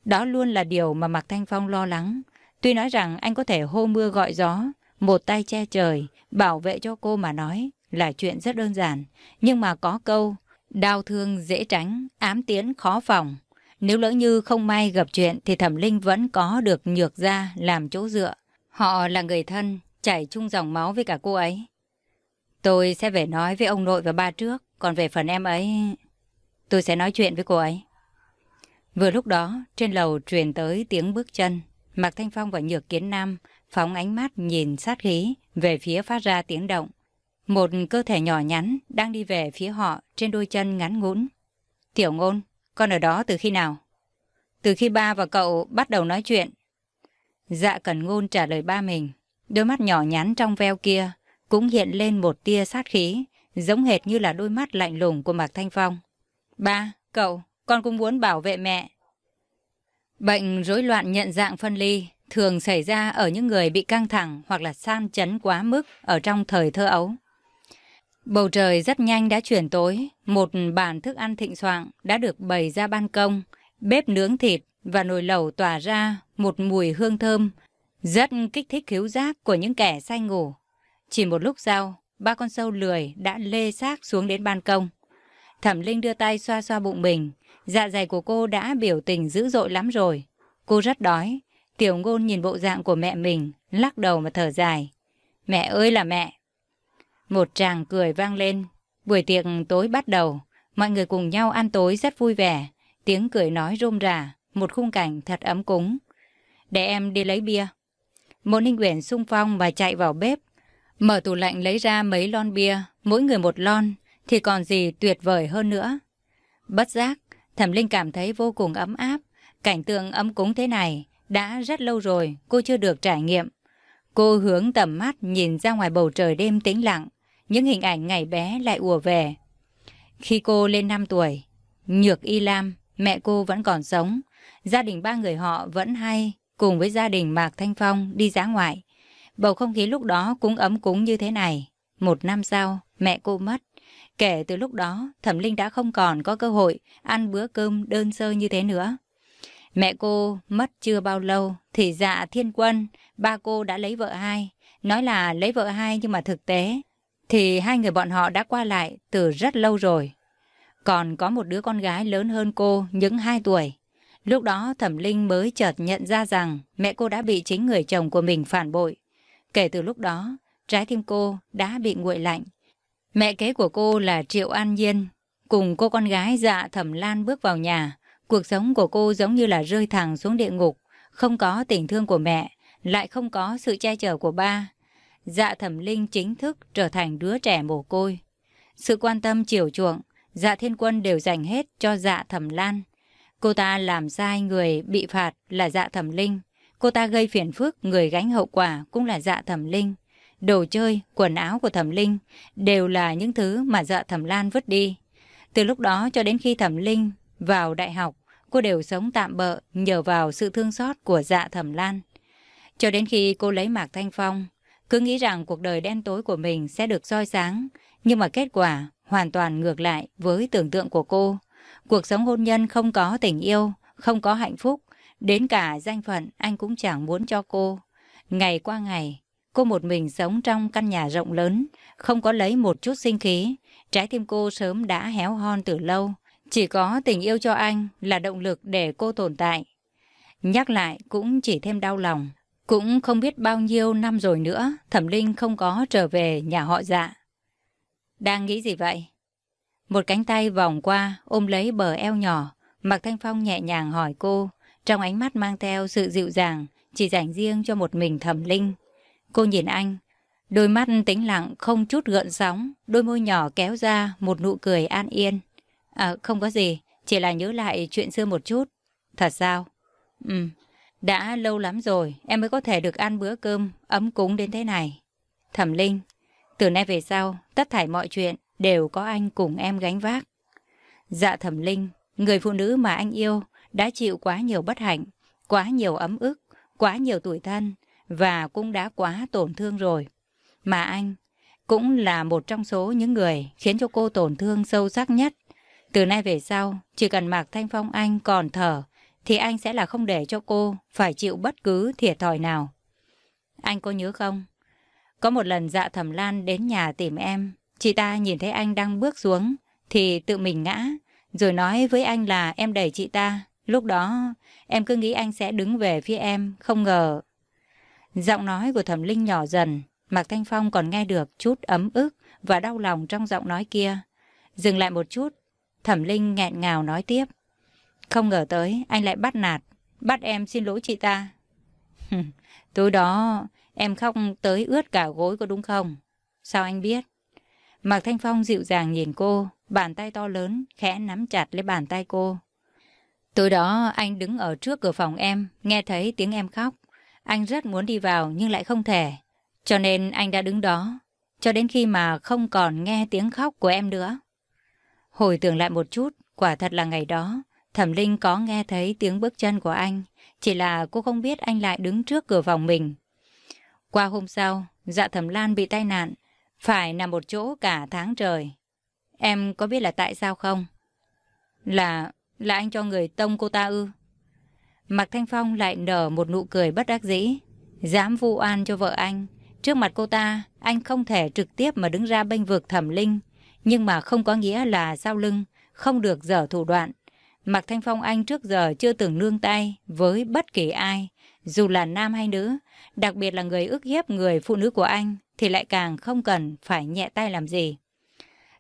Đó luôn là điều mà Mạc Thanh Phong lo lắng. Tuy nói rằng anh có thể hô mưa gọi gió, một tay che trời, bảo vệ cho cô mà nói là chuyện rất đơn giản. Nhưng mà có câu, đau thương dễ tránh, ám tiến khó phòng. Nếu lỡ như không may gặp chuyện thì Thẩm Linh vẫn có được nhược ra làm chỗ dựa. Họ là người thân, chảy chung dòng máu với cả cô ấy. Tôi sẽ về nói với ông nội và ba trước, còn về phần em ấy, tôi sẽ nói chuyện với cô ấy. Vừa lúc đó, trên lầu truyền tới tiếng bước chân. Mạc Thanh Phong và Nhược Kiến Nam phóng ánh mắt nhìn sát khí về phía phát ra tiếng động. Một cơ thể nhỏ nhắn đang đi về phía họ trên đôi chân ngắn ngũn. Tiểu ngôn, con ở đó từ khi nào? Từ khi ba và cậu bắt đầu nói chuyện. Dạ cần ngôn trả lời ba mình. Đôi mắt nhỏ nhắn trong veo kia cũng hiện lên một tia sát khí, giống hệt như là đôi mắt lạnh lùng của Mạc Thanh Phong. Ba, cậu, con cũng muốn bảo vệ mẹ. Bệnh rối loạn nhận dạng phân ly thường xảy ra ở những người bị căng thẳng hoặc là san chấn quá mức ở trong thời thơ ấu. Bầu trời rất nhanh đã chuyển tối, một bàn thức ăn thịnh soạn đã được bày ra ban công, bếp nướng thịt và nồi lẩu tỏa ra một mùi hương thơm, rất kích thích khiếu giác của những kẻ say ngủ. Chỉ một lúc sau, ba con sâu lười đã lê xác xuống đến ban công. Thẩm Linh đưa tay xoa xoa bụng mình, dạ dày của cô đã biểu tình dữ dội lắm rồi. Cô rất đói, tiểu ngôn nhìn bộ dạng của mẹ mình, lắc đầu mà thở dài. Mẹ ơi là mẹ! Một tràng cười vang lên. Buổi tiệc tối bắt đầu, mọi người cùng nhau ăn tối rất vui vẻ. Tiếng cười nói rôm rà, một khung cảnh thật ấm cúng. Để em đi lấy bia. Mộ Ninh Uyển sung phong và chạy vào bếp. Mở tủ lạnh lấy ra mấy lon bia, mỗi người một lon, thì còn gì tuyệt vời hơn nữa. Bất giác, Thẩm Linh cảm thấy vô cùng ấm áp. Cảnh tượng ấm cúng thế này đã rất lâu rồi cô chưa được trải nghiệm. Cô hướng tầm mắt nhìn ra ngoài bầu trời đêm tĩnh lặng. Những hình ảnh ngày bé lại ùa về. Khi cô lên 5 tuổi, Nhược Y Lam, mẹ cô vẫn còn sống. Gia đình ba người họ vẫn hay cùng với gia đình Mạc Thanh Phong đi giá ngoại. Bầu không khí lúc đó cũng ấm cúng như thế này. Một năm sau, mẹ cô mất. Kể từ lúc đó, Thẩm Linh đã không còn có cơ hội ăn bữa cơm đơn sơ như thế nữa. Mẹ cô mất chưa bao lâu thì dạ thiên quân, ba cô đã lấy vợ hai. Nói là lấy vợ hai nhưng mà thực tế thì hai người bọn họ đã qua lại từ rất lâu rồi. Còn có một đứa con gái lớn hơn cô những hai tuổi. Lúc đó Thẩm Linh mới chợt nhận ra rằng mẹ cô đã bị chính người chồng của mình phản bội. Kể từ lúc đó, trái tim cô đã bị nguội lạnh. Mẹ kế của cô là Triệu An Nhiên, cùng cô con gái dạ Thẩm Lan bước vào nhà. Cuộc sống của cô giống như là rơi thẳng xuống địa ngục, không có tình thương của mẹ, lại không có sự che chở của ba. Dạ Thẩm Linh chính thức trở thành đứa trẻ mồ côi. Sự quan tâm chiều chuộng, dạ thiên quân đều dành hết cho dạ Thẩm Lan. Cô ta làm sai người bị phạt là dạ thẩm linh. Cô ta gây phiền phức người gánh hậu quả cũng là dạ thẩm linh. Đồ chơi, quần áo của thẩm linh đều là những thứ mà dạ thẩm lan vứt đi. Từ lúc đó cho đến khi thẩm linh vào đại học, cô đều sống tạm bợ nhờ vào sự thương xót của dạ thẩm lan. Cho đến khi cô lấy Mạc Thanh Phong, cứ nghĩ rằng cuộc đời đen tối của mình sẽ được soi sáng, nhưng mà kết quả hoàn toàn ngược lại với tưởng tượng của cô. Cuộc sống hôn nhân không có tình yêu, không có hạnh phúc, đến cả danh phận anh cũng chẳng muốn cho cô. Ngày qua ngày, cô một mình sống trong căn nhà rộng lớn, không có lấy một chút sinh khí. Trái tim cô sớm đã héo hon từ lâu, chỉ có tình yêu cho anh là động lực để cô tồn tại. Nhắc lại cũng chỉ thêm đau lòng. Cũng không biết bao nhiêu năm rồi nữa, Thẩm Linh không có trở về nhà họ dạ. Đang nghĩ gì vậy? Một cánh tay vòng qua, ôm lấy bờ eo nhỏ. Mạc Thanh Phong nhẹ nhàng hỏi cô, trong ánh mắt mang theo sự dịu dàng, chỉ dành riêng cho một mình thẩm linh. Cô nhìn anh, đôi mắt tĩnh lặng không chút gợn sóng, đôi môi nhỏ kéo ra một nụ cười an yên. À, không có gì, chỉ là nhớ lại chuyện xưa một chút. Thật sao? Ừ, đã lâu lắm rồi, em mới có thể được ăn bữa cơm ấm cúng đến thế này. Thẩm Linh, từ nay về sau, tất thảy mọi chuyện đều có anh cùng em gánh vác. Dạ thẩm linh, người phụ nữ mà anh yêu đã chịu quá nhiều bất hạnh, quá nhiều ấm ức, quá nhiều tuổi thân và cũng đã quá tổn thương rồi. Mà anh cũng là một trong số những người khiến cho cô tổn thương sâu sắc nhất. Từ nay về sau, chỉ cần Mạc Thanh Phong anh còn thở, thì anh sẽ là không để cho cô phải chịu bất cứ thiệt thòi nào. Anh có nhớ không? Có một lần dạ thẩm lan đến nhà tìm em, Chị ta nhìn thấy anh đang bước xuống thì tự mình ngã, rồi nói với anh là em đẩy chị ta. Lúc đó em cứ nghĩ anh sẽ đứng về phía em, không ngờ. Giọng nói của thẩm linh nhỏ dần, Mạc Thanh Phong còn nghe được chút ấm ức và đau lòng trong giọng nói kia. Dừng lại một chút, thẩm linh nghẹn ngào nói tiếp. Không ngờ tới anh lại bắt nạt, bắt em xin lỗi chị ta. Tối đó em khóc tới ướt cả gối có đúng không? Sao anh biết? Mạc Thanh Phong dịu dàng nhìn cô, bàn tay to lớn, khẽ nắm chặt lấy bàn tay cô. Tối đó anh đứng ở trước cửa phòng em, nghe thấy tiếng em khóc. Anh rất muốn đi vào nhưng lại không thể. Cho nên anh đã đứng đó, cho đến khi mà không còn nghe tiếng khóc của em nữa. Hồi tưởng lại một chút, quả thật là ngày đó, Thẩm Linh có nghe thấy tiếng bước chân của anh, chỉ là cô không biết anh lại đứng trước cửa phòng mình. Qua hôm sau, dạ Thẩm Lan bị tai nạn, phải nằm một chỗ cả tháng trời. Em có biết là tại sao không? Là... là anh cho người tông cô ta ư? Mạc Thanh Phong lại nở một nụ cười bất đắc dĩ. Dám vu oan cho vợ anh. Trước mặt cô ta, anh không thể trực tiếp mà đứng ra bênh vực thẩm linh. Nhưng mà không có nghĩa là sau lưng, không được dở thủ đoạn. Mạc Thanh Phong anh trước giờ chưa từng nương tay với bất kỳ ai, dù là nam hay nữ, đặc biệt là người ức hiếp người phụ nữ của anh, thì lại càng không cần phải nhẹ tay làm gì.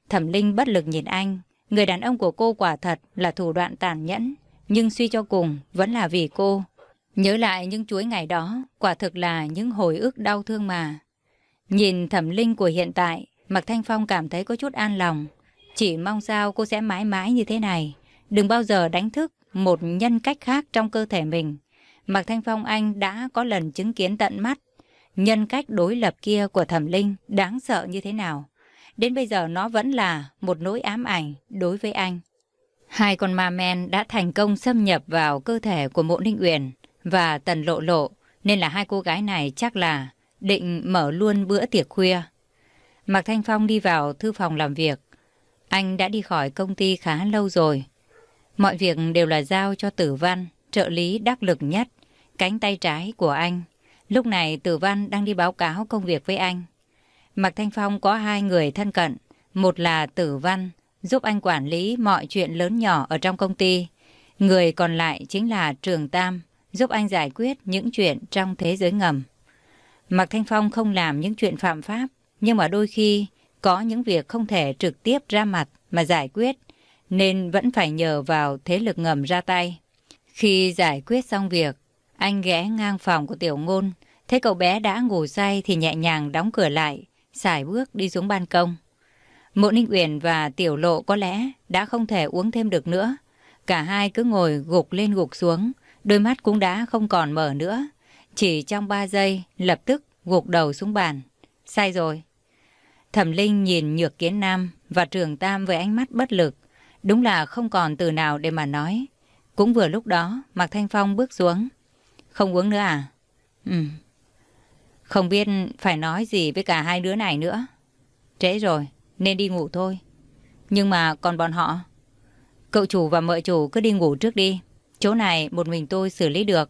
Thẩm Linh bất lực nhìn anh, người đàn ông của cô quả thật là thủ đoạn tàn nhẫn. nhưng suy cho cùng vẫn là vì cô. Nhớ lại những chuỗi ngày đó, quả thực là những hồi ức đau thương mà. Nhìn thẩm linh của hiện tại, Mạc Thanh Phong cảm thấy có chút an lòng. Chỉ mong sao cô sẽ mãi mãi như thế này. Đừng bao giờ đánh thức một nhân cách khác trong cơ thể mình. Mạc Thanh Phong anh đã có lần chứng kiến tận mắt nhân cách đối lập kia của thẩm linh đáng sợ như thế nào. Đến bây giờ nó vẫn là một nỗi ám ảnh đối với anh. Hai con ma men đã thành công xâm nhập vào cơ thể của mộ ninh uyển và tần lộ lộ, nên là hai cô gái này chắc là định mở luôn bữa tiệc khuya. Mạc Thanh Phong đi vào thư phòng làm việc. Anh đã đi khỏi công ty khá lâu rồi. Mọi việc đều là giao cho tử văn, trợ lý đắc lực nhất, cánh tay trái của anh. Lúc này tử văn đang đi báo cáo công việc với anh. Mạc Thanh Phong có hai người thân cận. Một là tử văn, giúp anh quản lý mọi chuyện lớn nhỏ ở trong công ty. Người còn lại chính là Trường Tam, giúp anh giải quyết những chuyện trong thế giới ngầm. Mạc Thanh Phong không làm những chuyện phạm pháp, nhưng mà đôi khi có những việc không thể trực tiếp ra mặt mà giải quyết, nên vẫn phải nhờ vào thế lực ngầm ra tay. Khi giải quyết xong việc, anh ghé ngang phòng của Tiểu Ngôn, thấy cậu bé đã ngủ say thì nhẹ nhàng đóng cửa lại, xài bước đi xuống ban công. Mộ Ninh Uyển và Tiểu Lộ có lẽ đã không thể uống thêm được nữa. Cả hai cứ ngồi gục lên gục xuống, đôi mắt cũng đã không còn mở nữa. Chỉ trong ba giây, lập tức gục đầu xuống bàn. Sai rồi. Thẩm Linh nhìn Nhược Kiến Nam và Trường Tam với ánh mắt bất lực. Đúng là không còn từ nào để mà nói. Cũng vừa lúc đó, Mạc Thanh Phong bước xuống. Không uống nữa à? Ừ. Không biết phải nói gì với cả hai đứa này nữa. Trễ rồi, nên đi ngủ thôi. Nhưng mà còn bọn họ? Cậu chủ và mợ chủ cứ đi ngủ trước đi. Chỗ này một mình tôi xử lý được.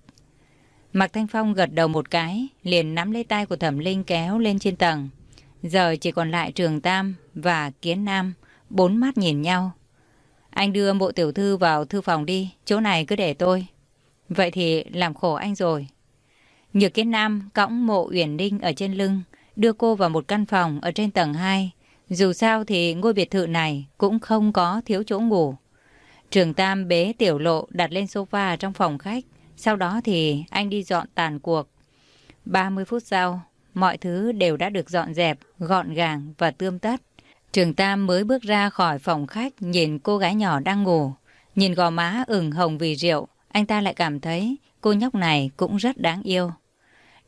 Mạc Thanh Phong gật đầu một cái, liền nắm lấy tay của Thẩm Linh kéo lên trên tầng. Giờ chỉ còn lại Trường Tam và Kiến Nam, bốn mắt nhìn nhau. Anh đưa bộ tiểu thư vào thư phòng đi, chỗ này cứ để tôi. Vậy thì làm khổ anh rồi. Nhược Kiến Nam cõng mộ Uyển Ninh ở trên lưng, đưa cô vào một căn phòng ở trên tầng 2. Dù sao thì ngôi biệt thự này cũng không có thiếu chỗ ngủ. Trường Tam bế tiểu lộ đặt lên sofa trong phòng khách. Sau đó thì anh đi dọn tàn cuộc. 30 phút sau, mọi thứ đều đã được dọn dẹp, gọn gàng và tươm tất. Trường Tam mới bước ra khỏi phòng khách nhìn cô gái nhỏ đang ngủ. Nhìn gò má ửng hồng vì rượu, anh ta lại cảm thấy cô nhóc này cũng rất đáng yêu.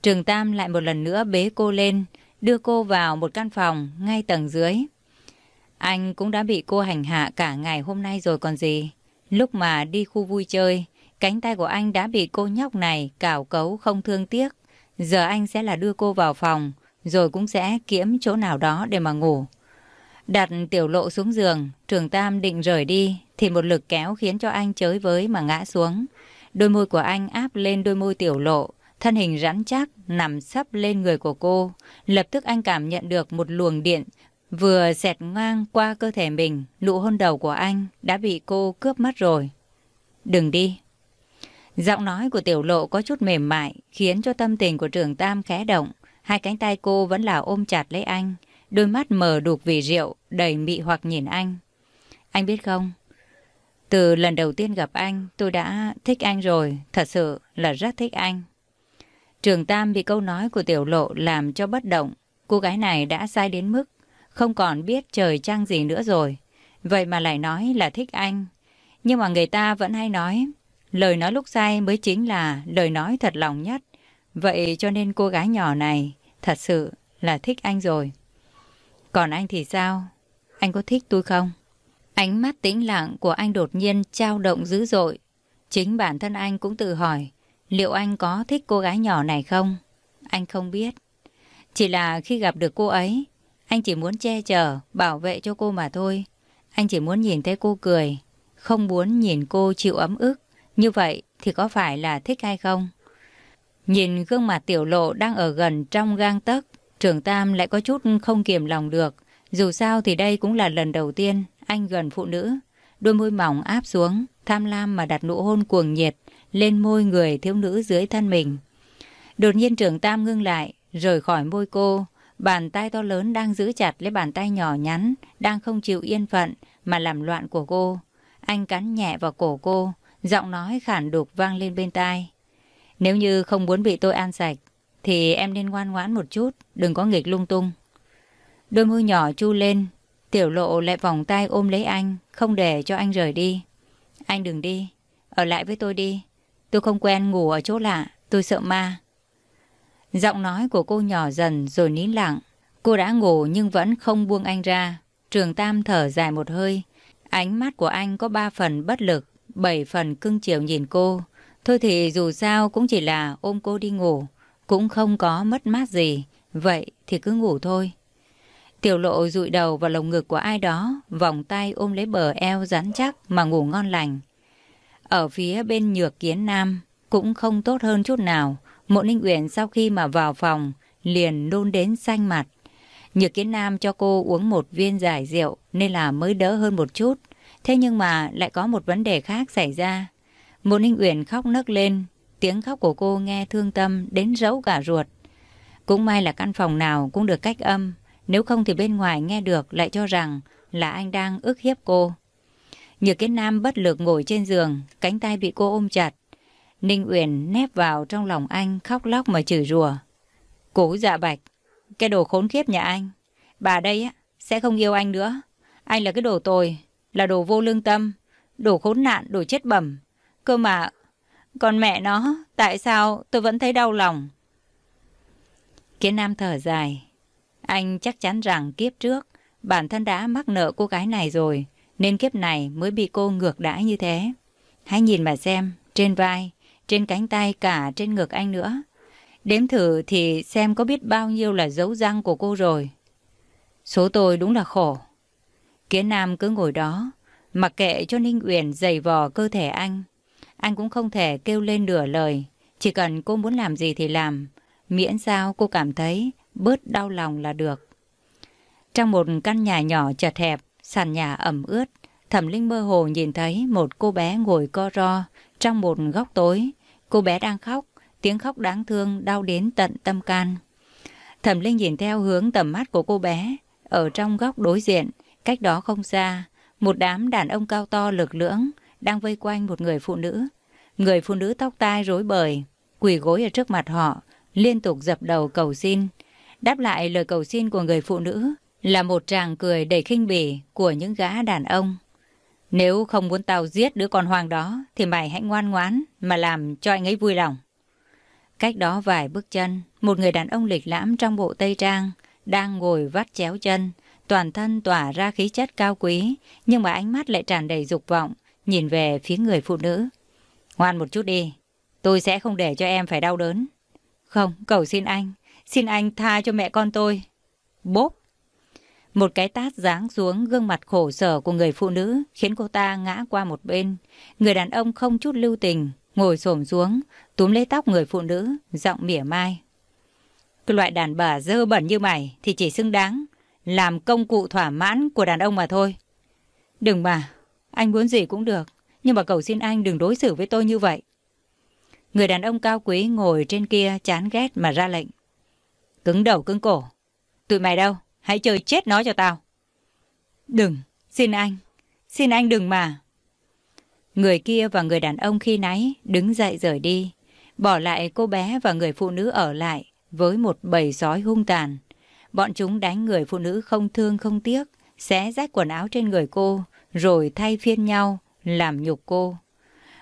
Trường Tam lại một lần nữa bế cô lên, đưa cô vào một căn phòng ngay tầng dưới. Anh cũng đã bị cô hành hạ cả ngày hôm nay rồi còn gì. Lúc mà đi khu vui chơi, cánh tay của anh đã bị cô nhóc này cào cấu không thương tiếc. Giờ anh sẽ là đưa cô vào phòng, rồi cũng sẽ kiếm chỗ nào đó để mà ngủ. Đặt tiểu lộ xuống giường, trường Tam định rời đi, thì một lực kéo khiến cho anh chới với mà ngã xuống. Đôi môi của anh áp lên đôi môi tiểu lộ, thân hình rắn chắc nằm sấp lên người của cô. Lập tức anh cảm nhận được một luồng điện vừa xẹt ngang qua cơ thể mình, nụ hôn đầu của anh đã bị cô cướp mất rồi. Đừng đi. Giọng nói của tiểu lộ có chút mềm mại, khiến cho tâm tình của trường Tam khẽ động. Hai cánh tay cô vẫn là ôm chặt lấy anh, đôi mắt mờ đục vì rượu, đầy mị hoặc nhìn anh. Anh biết không, từ lần đầu tiên gặp anh, tôi đã thích anh rồi, thật sự là rất thích anh. Trường Tam bị câu nói của tiểu lộ làm cho bất động. Cô gái này đã sai đến mức không còn biết trời trăng gì nữa rồi. Vậy mà lại nói là thích anh. Nhưng mà người ta vẫn hay nói, lời nói lúc say mới chính là lời nói thật lòng nhất. Vậy cho nên cô gái nhỏ này thật sự là thích anh rồi. Còn anh thì sao? Anh có thích tôi không? Ánh mắt tĩnh lặng của anh đột nhiên trao động dữ dội. Chính bản thân anh cũng tự hỏi, liệu anh có thích cô gái nhỏ này không? Anh không biết. Chỉ là khi gặp được cô ấy, anh chỉ muốn che chở, bảo vệ cho cô mà thôi. Anh chỉ muốn nhìn thấy cô cười, không muốn nhìn cô chịu ấm ức. Như vậy thì có phải là thích hay không? Nhìn gương mặt tiểu lộ đang ở gần trong gang tấc, trưởng Tam lại có chút không kiềm lòng được. Dù sao thì đây cũng là lần đầu tiên anh gần phụ nữ. Đôi môi mỏng áp xuống, tham lam mà đặt nụ hôn cuồng nhiệt lên môi người thiếu nữ dưới thân mình. Đột nhiên trưởng Tam ngưng lại, rời khỏi môi cô. Bàn tay to lớn đang giữ chặt lấy bàn tay nhỏ nhắn, đang không chịu yên phận mà làm loạn của cô. Anh cắn nhẹ vào cổ cô, Giọng nói khản đục vang lên bên tai. Nếu như không muốn bị tôi ăn sạch, thì em nên ngoan ngoãn một chút, đừng có nghịch lung tung. Đôi môi nhỏ chu lên, tiểu lộ lại vòng tay ôm lấy anh, không để cho anh rời đi. Anh đừng đi, ở lại với tôi đi. Tôi không quen ngủ ở chỗ lạ, tôi sợ ma. Giọng nói của cô nhỏ dần rồi nín lặng. Cô đã ngủ nhưng vẫn không buông anh ra. Trường Tam thở dài một hơi. Ánh mắt của anh có ba phần bất lực, bảy phần cưng chiều nhìn cô. Thôi thì dù sao cũng chỉ là ôm cô đi ngủ, cũng không có mất mát gì. Vậy thì cứ ngủ thôi. Tiểu lộ rụi đầu vào lồng ngực của ai đó, vòng tay ôm lấy bờ eo rắn chắc mà ngủ ngon lành. Ở phía bên nhược kiến nam cũng không tốt hơn chút nào. Mộ Ninh Uyển sau khi mà vào phòng liền nôn đến xanh mặt. Nhược kiến nam cho cô uống một viên giải rượu nên là mới đỡ hơn một chút. Thế nhưng mà lại có một vấn đề khác xảy ra. Mộ Ninh Uyển khóc nấc lên, tiếng khóc của cô nghe thương tâm đến rấu cả ruột. Cũng may là căn phòng nào cũng được cách âm, nếu không thì bên ngoài nghe được lại cho rằng là anh đang ức hiếp cô. Nhược kiến nam bất lực ngồi trên giường, cánh tay bị cô ôm chặt. Ninh Uyển nép vào trong lòng anh khóc lóc mà chửi rủa. Cố dạ bạch, cái đồ khốn khiếp nhà anh. Bà đây á, sẽ không yêu anh nữa. Anh là cái đồ tồi, là đồ vô lương tâm, đồ khốn nạn, đồ chết bẩm. Cơ mà, còn mẹ nó, tại sao tôi vẫn thấy đau lòng? Kiến Nam thở dài. Anh chắc chắn rằng kiếp trước, bản thân đã mắc nợ cô gái này rồi, nên kiếp này mới bị cô ngược đãi như thế. Hãy nhìn mà xem, trên vai, trên cánh tay cả trên ngực anh nữa. Đếm thử thì xem có biết bao nhiêu là dấu răng của cô rồi. Số tôi đúng là khổ. Kiến Nam cứ ngồi đó, mặc kệ cho Ninh Uyển dày vò cơ thể anh. Anh cũng không thể kêu lên nửa lời, chỉ cần cô muốn làm gì thì làm, miễn sao cô cảm thấy bớt đau lòng là được. Trong một căn nhà nhỏ chật hẹp, sàn nhà ẩm ướt, Thẩm Linh mơ hồ nhìn thấy một cô bé ngồi co ro trong một góc tối. Cô bé đang khóc, tiếng khóc đáng thương đau đến tận tâm can. Thẩm Linh nhìn theo hướng tầm mắt của cô bé, ở trong góc đối diện, cách đó không xa, một đám đàn ông cao to lực lưỡng đang vây quanh một người phụ nữ. Người phụ nữ tóc tai rối bời, quỳ gối ở trước mặt họ, liên tục dập đầu cầu xin. Đáp lại lời cầu xin của người phụ nữ là một tràng cười đầy khinh bỉ của những gã đàn ông. Nếu không muốn tao giết đứa con hoang đó, thì mày hãy ngoan ngoãn mà làm cho anh ấy vui lòng. Cách đó vài bước chân, một người đàn ông lịch lãm trong bộ tây trang, đang ngồi vắt chéo chân, toàn thân tỏa ra khí chất cao quý, nhưng mà ánh mắt lại tràn đầy dục vọng, nhìn về phía người phụ nữ. Ngoan một chút đi, tôi sẽ không để cho em phải đau đớn. Không, cầu xin anh, xin anh tha cho mẹ con tôi. Bốp! Một cái tát giáng xuống gương mặt khổ sở của người phụ nữ khiến cô ta ngã qua một bên. Người đàn ông không chút lưu tình, ngồi xổm xuống, túm lấy tóc người phụ nữ, giọng mỉa mai. Cái loại đàn bà dơ bẩn như mày thì chỉ xứng đáng làm công cụ thỏa mãn của đàn ông mà thôi. Đừng mà, anh muốn gì cũng được, nhưng mà cầu xin anh đừng đối xử với tôi như vậy. Người đàn ông cao quý ngồi trên kia chán ghét mà ra lệnh. Cứng đầu cứng cổ. Tụi mày đâu? Hãy chơi chết nó cho tao. Đừng, xin anh, xin anh đừng mà. Người kia và người đàn ông khi nãy đứng dậy rời đi, bỏ lại cô bé và người phụ nữ ở lại với một bầy sói hung tàn. Bọn chúng đánh người phụ nữ không thương không tiếc, xé rách quần áo trên người cô, rồi thay phiên nhau, làm nhục cô.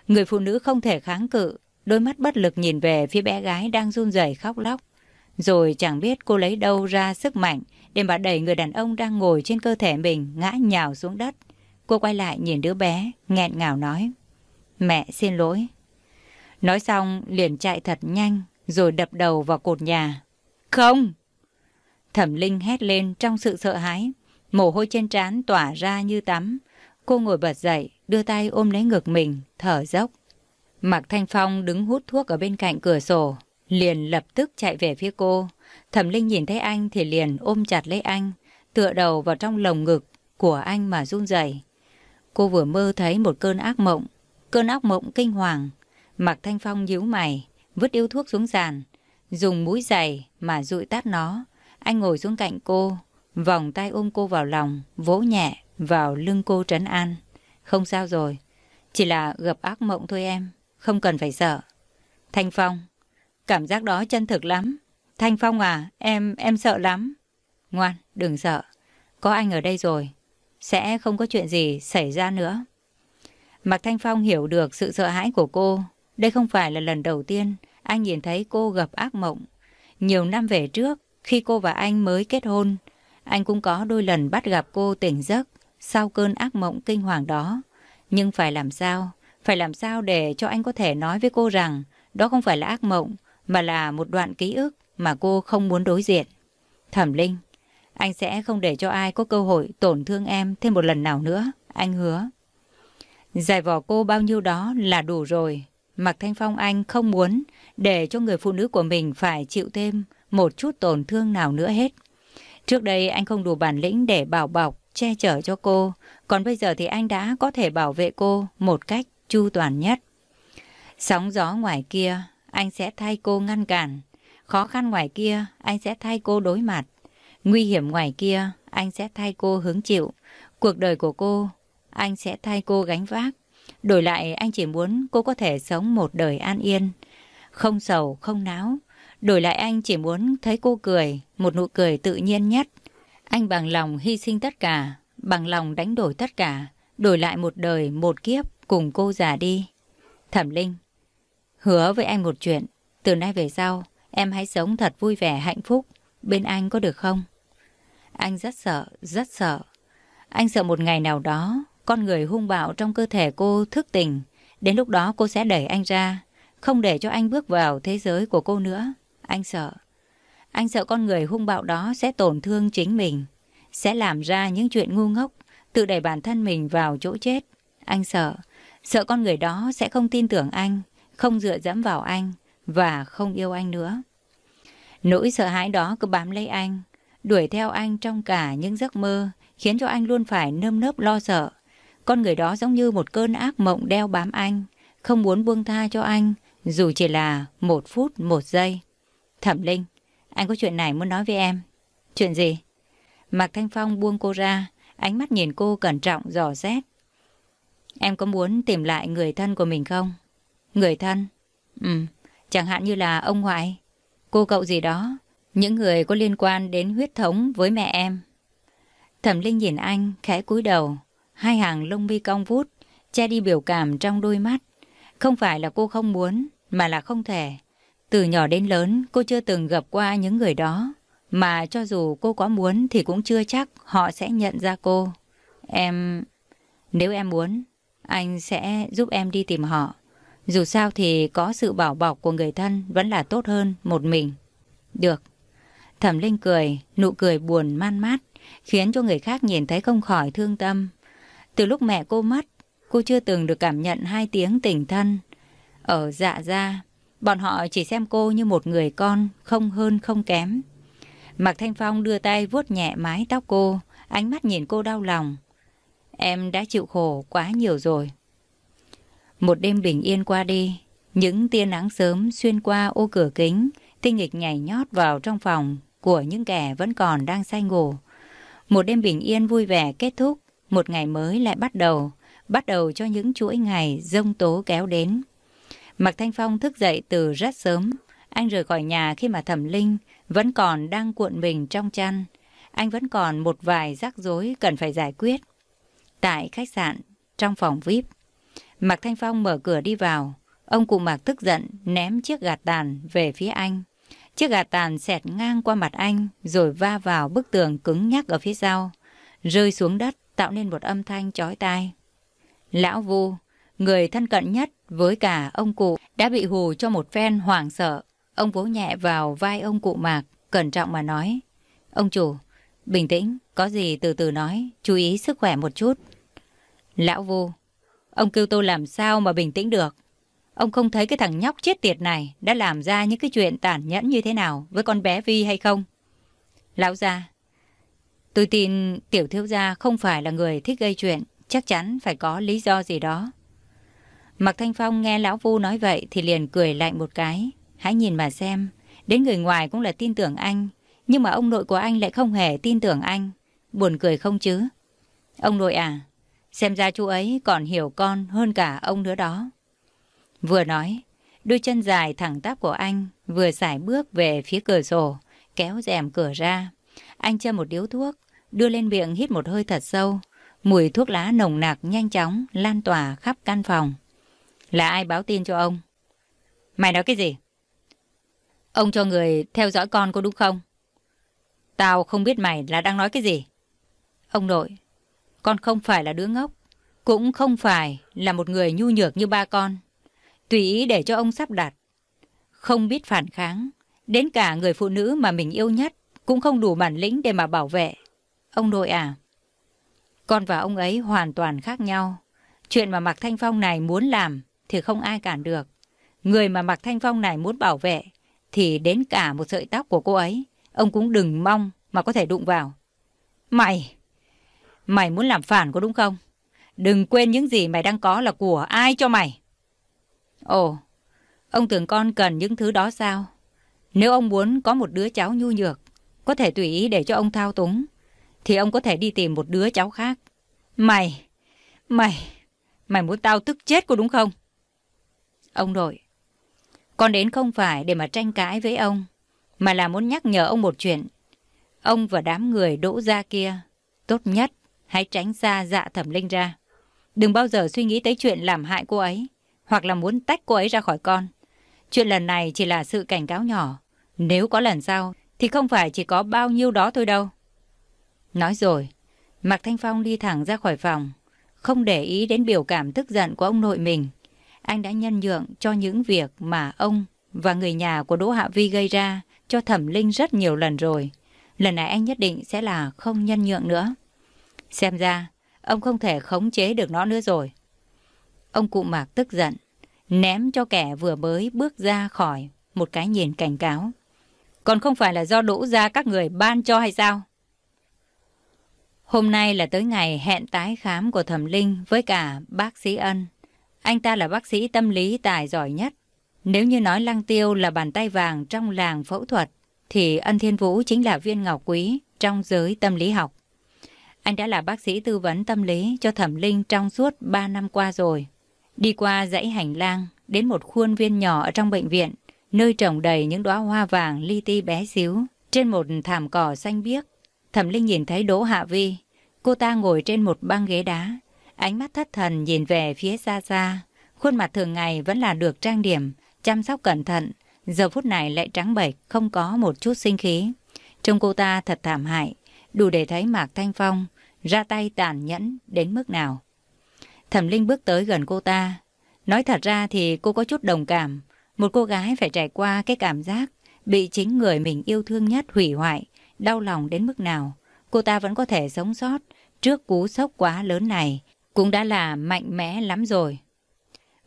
Người phụ nữ không thể kháng cự, đôi mắt bất lực nhìn về phía bé gái đang run rẩy khóc lóc. Rồi chẳng biết cô lấy đâu ra sức mạnh để mà đẩy người đàn ông đang ngồi trên cơ thể mình ngã nhào xuống đất. Cô quay lại nhìn đứa bé, nghẹn ngào nói. Mẹ xin lỗi. Nói xong liền chạy thật nhanh rồi đập đầu vào cột nhà. Không! Thẩm Linh hét lên trong sự sợ hãi. Mồ hôi trên trán tỏa ra như tắm. Cô ngồi bật dậy, đưa tay ôm lấy ngực mình, thở dốc. Mạc Thanh Phong đứng hút thuốc ở bên cạnh cửa sổ, liền lập tức chạy về phía cô. Thẩm Linh nhìn thấy anh thì liền ôm chặt lấy anh, tựa đầu vào trong lồng ngực của anh mà run rẩy. Cô vừa mơ thấy một cơn ác mộng, cơn ác mộng kinh hoàng. Mạc Thanh Phong nhíu mày, vứt yêu thuốc xuống sàn, dùng mũi giày mà dụi tắt nó. Anh ngồi xuống cạnh cô, vòng tay ôm cô vào lòng, vỗ nhẹ vào lưng cô trấn an. Không sao rồi, Chỉ là gặp ác mộng thôi em, không cần phải sợ. Thanh Phong, cảm giác đó chân thực lắm. Thanh Phong à, em, em sợ lắm. Ngoan, đừng sợ. Có anh ở đây rồi. Sẽ không có chuyện gì xảy ra nữa. Mạc Thanh Phong hiểu được sự sợ hãi của cô. Đây không phải là lần đầu tiên anh nhìn thấy cô gặp ác mộng. Nhiều năm về trước, khi cô và anh mới kết hôn, anh cũng có đôi lần bắt gặp cô tỉnh giấc sau cơn ác mộng kinh hoàng đó. Nhưng phải làm sao? Phải làm sao để cho anh có thể nói với cô rằng đó không phải là ác mộng, mà là một đoạn ký ức mà cô không muốn đối diện. Thẩm Linh, anh sẽ không để cho ai có cơ hội tổn thương em thêm một lần nào nữa, anh hứa. Giải vò cô bao nhiêu đó là đủ rồi. Mạc Thanh Phong anh không muốn để cho người phụ nữ của mình phải chịu thêm một chút tổn thương nào nữa hết. Trước đây anh không đủ bản lĩnh để bảo bọc, che chở cho cô, còn bây giờ thì anh đã có thể bảo vệ cô một cách chu toàn nhất. Sóng gió ngoài kia, anh sẽ thay cô ngăn cản. Khó khăn ngoài kia, anh sẽ thay cô đối mặt. Nguy hiểm ngoài kia, anh sẽ thay cô hứng chịu. Cuộc đời của cô, anh sẽ thay cô gánh vác. Đổi lại, anh chỉ muốn cô có thể sống một đời an yên. Không sầu, không náo. Đổi lại anh chỉ muốn thấy cô cười, một nụ cười tự nhiên nhất. Anh bằng lòng hy sinh tất cả, bằng lòng đánh đổi tất cả, đổi lại một đời, một kiếp cùng cô già đi. Thẩm Linh, hứa với anh một chuyện, từ nay về sau, em hãy sống thật vui vẻ, hạnh phúc, bên anh có được không? Anh rất sợ, rất sợ. Anh sợ một ngày nào đó, con người hung bạo trong cơ thể cô thức tỉnh. Đến lúc đó cô sẽ đẩy anh ra, không để cho anh bước vào thế giới của cô nữa. Anh sợ. Anh sợ con người hung bạo đó sẽ tổn thương chính mình, sẽ làm ra những chuyện ngu ngốc, tự đẩy bản thân mình vào chỗ chết. Anh sợ. Sợ con người đó sẽ không tin tưởng anh, không dựa dẫm vào anh và không yêu anh nữa. Nỗi sợ hãi đó cứ bám lấy anh, đuổi theo anh trong cả những giấc mơ, khiến cho anh luôn phải nơm nớp lo sợ. Con người đó giống như một cơn ác mộng đeo bám anh, không muốn buông tha cho anh, dù chỉ là một phút, một giây. Thẩm Linh, anh có chuyện này muốn nói với em. Chuyện gì? Mạc Thanh Phong buông cô ra, ánh mắt nhìn cô cẩn trọng dò xét. Em có muốn tìm lại người thân của mình không? Người thân? Ừ, chẳng hạn như là ông ngoại, cô cậu gì đó, những người có liên quan đến huyết thống với mẹ em. Thẩm Linh nhìn anh, khẽ cúi đầu, hai hàng lông mi cong vút, che đi biểu cảm trong đôi mắt. Không phải là cô không muốn, mà là không thể. Từ nhỏ đến lớn, cô chưa từng gặp qua những người đó. Mà cho dù cô có muốn thì cũng chưa chắc họ sẽ nhận ra cô. Em... Nếu em muốn, anh sẽ giúp em đi tìm họ. Dù sao thì có sự bảo bọc của người thân vẫn là tốt hơn một mình. Được. Thẩm Linh cười, nụ cười buồn man mát, khiến cho người khác nhìn thấy không khỏi thương tâm. Từ lúc mẹ cô mất, cô chưa từng được cảm nhận hai tiếng tình thân. Ở dạ ra bọn họ chỉ xem cô như một người con, không hơn không kém. Mạc Thanh Phong đưa tay vuốt nhẹ mái tóc cô, ánh mắt nhìn cô đau lòng. Em đã chịu khổ quá nhiều rồi. Một đêm bình yên qua đi, những tia nắng sớm xuyên qua ô cửa kính, tinh nghịch nhảy nhót vào trong phòng của những kẻ vẫn còn đang say ngủ. Một đêm bình yên vui vẻ kết thúc, một ngày mới lại bắt đầu, bắt đầu cho những chuỗi ngày rông tố kéo đến. Mạc Thanh Phong thức dậy từ rất sớm. Anh rời khỏi nhà khi mà Thẩm Linh vẫn còn đang cuộn mình trong chăn. Anh vẫn còn một vài rắc rối cần phải giải quyết. Tại khách sạn, trong phòng VIP, Mạc Thanh Phong mở cửa đi vào. Ông cụ Mạc tức giận ném chiếc gạt tàn về phía anh. Chiếc gạt tàn xẹt ngang qua mặt anh rồi va vào bức tường cứng nhắc ở phía sau. Rơi xuống đất tạo nên một âm thanh chói tai. Lão Vu, người thân cận nhất với cả ông cụ, đã bị hù cho một phen hoảng sợ. Ông vỗ nhẹ vào vai ông cụ Mạc, cẩn trọng mà nói. Ông chủ, bình tĩnh, có gì từ từ nói, chú ý sức khỏe một chút. Lão vô, ông kêu tôi làm sao mà bình tĩnh được. Ông không thấy cái thằng nhóc chết tiệt này đã làm ra những cái chuyện tàn nhẫn như thế nào với con bé Vi hay không? Lão gia, tôi tin tiểu thiếu gia không phải là người thích gây chuyện, chắc chắn phải có lý do gì đó. Mạc Thanh Phong nghe Lão Vu nói vậy thì liền cười lạnh một cái. Hãy nhìn mà xem, đến người ngoài cũng là tin tưởng anh, nhưng mà ông nội của anh lại không hề tin tưởng anh. Buồn cười không chứ? Ông nội à, Xem ra chú ấy còn hiểu con hơn cả ông nữa đó. Vừa nói, đôi chân dài thẳng tắp của anh vừa sải bước về phía cửa sổ, kéo rèm cửa ra. Anh châm một điếu thuốc, đưa lên miệng hít một hơi thật sâu. Mùi thuốc lá nồng nặc nhanh chóng lan tỏa khắp căn phòng. Là ai báo tin cho ông? Mày nói cái gì? Ông cho người theo dõi con có đúng không? Tao không biết mày là đang nói cái gì. Ông nội, con không phải là đứa ngốc, cũng không phải là một người nhu nhược như ba con. Tùy ý để cho ông sắp đặt. Không biết phản kháng, đến cả người phụ nữ mà mình yêu nhất cũng không đủ bản lĩnh để mà bảo vệ. Ông nội à, con và ông ấy hoàn toàn khác nhau. Chuyện mà Mạc Thanh Phong này muốn làm thì không ai cản được. Người mà Mạc Thanh Phong này muốn bảo vệ thì đến cả một sợi tóc của cô ấy, ông cũng đừng mong mà có thể đụng vào. Mày, mày muốn làm phản có đúng không? Đừng quên những gì mày đang có là của ai cho mày. Ồ, ông tưởng con cần những thứ đó sao? Nếu ông muốn có một đứa cháu nhu nhược, có thể tùy ý để cho ông thao túng, thì ông có thể đi tìm một đứa cháu khác. Mày, mày, mày muốn tao tức chết cô đúng không? Ông nội, con đến không phải để mà tranh cãi với ông, mà là muốn nhắc nhở ông một chuyện. Ông và đám người đỗ ra kia, tốt nhất hãy tránh xa dạ thẩm linh ra. Đừng bao giờ suy nghĩ tới chuyện làm hại cô ấy, hoặc là muốn tách cô ấy ra khỏi con. Chuyện lần này chỉ là sự cảnh cáo nhỏ. Nếu có lần sau, thì không phải chỉ có bao nhiêu đó thôi đâu. Nói rồi, Mạc Thanh Phong đi thẳng ra khỏi phòng, không để ý đến biểu cảm tức giận của ông nội mình. Anh đã nhân nhượng cho những việc mà ông và người nhà của Đỗ Hạ Vi gây ra cho Thẩm Linh rất nhiều lần rồi. Lần này anh nhất định sẽ là không nhân nhượng nữa. Xem ra, ông không thể khống chế được nó nữa rồi. Ông cụ Mạc tức giận, ném cho kẻ vừa mới bước ra khỏi một cái nhìn cảnh cáo. Còn không phải là do đỗ ra các người ban cho hay sao? Hôm nay là tới ngày hẹn tái khám của Thẩm Linh với cả bác sĩ Ân. Anh ta là bác sĩ tâm lý tài giỏi nhất. Nếu như nói Lăng Tiêu là bàn tay vàng trong làng phẫu thuật, thì Ân Thiên Vũ chính là viên ngọc quý trong giới tâm lý học. Anh đã là bác sĩ tư vấn tâm lý cho Thẩm Linh trong suốt 3 năm qua rồi. Đi qua dãy hành lang, đến một khuôn viên nhỏ ở trong bệnh viện, nơi trồng đầy những đóa hoa vàng li ti bé xíu, trên một thảm cỏ xanh biếc. Thẩm Linh nhìn thấy Đỗ Hạ Vi, cô ta ngồi trên một băng ghế đá, ánh mắt thất thần nhìn về phía xa xa. Khuôn mặt thường ngày vẫn là được trang điểm, chăm sóc cẩn thận, giờ phút này lại trắng bệch, không có một chút sinh khí. Trông cô ta thật thảm hại, đủ để thấy Mạc Thanh Phong ra tay tàn nhẫn đến mức nào. Thẩm Linh bước tới gần cô ta. Nói thật ra thì cô có chút đồng cảm. Một cô gái phải trải qua cái cảm giác bị chính người mình yêu thương nhất hủy hoại, đau lòng đến mức nào. Cô ta vẫn có thể sống sót trước cú sốc quá lớn này, cũng đã là mạnh mẽ lắm rồi.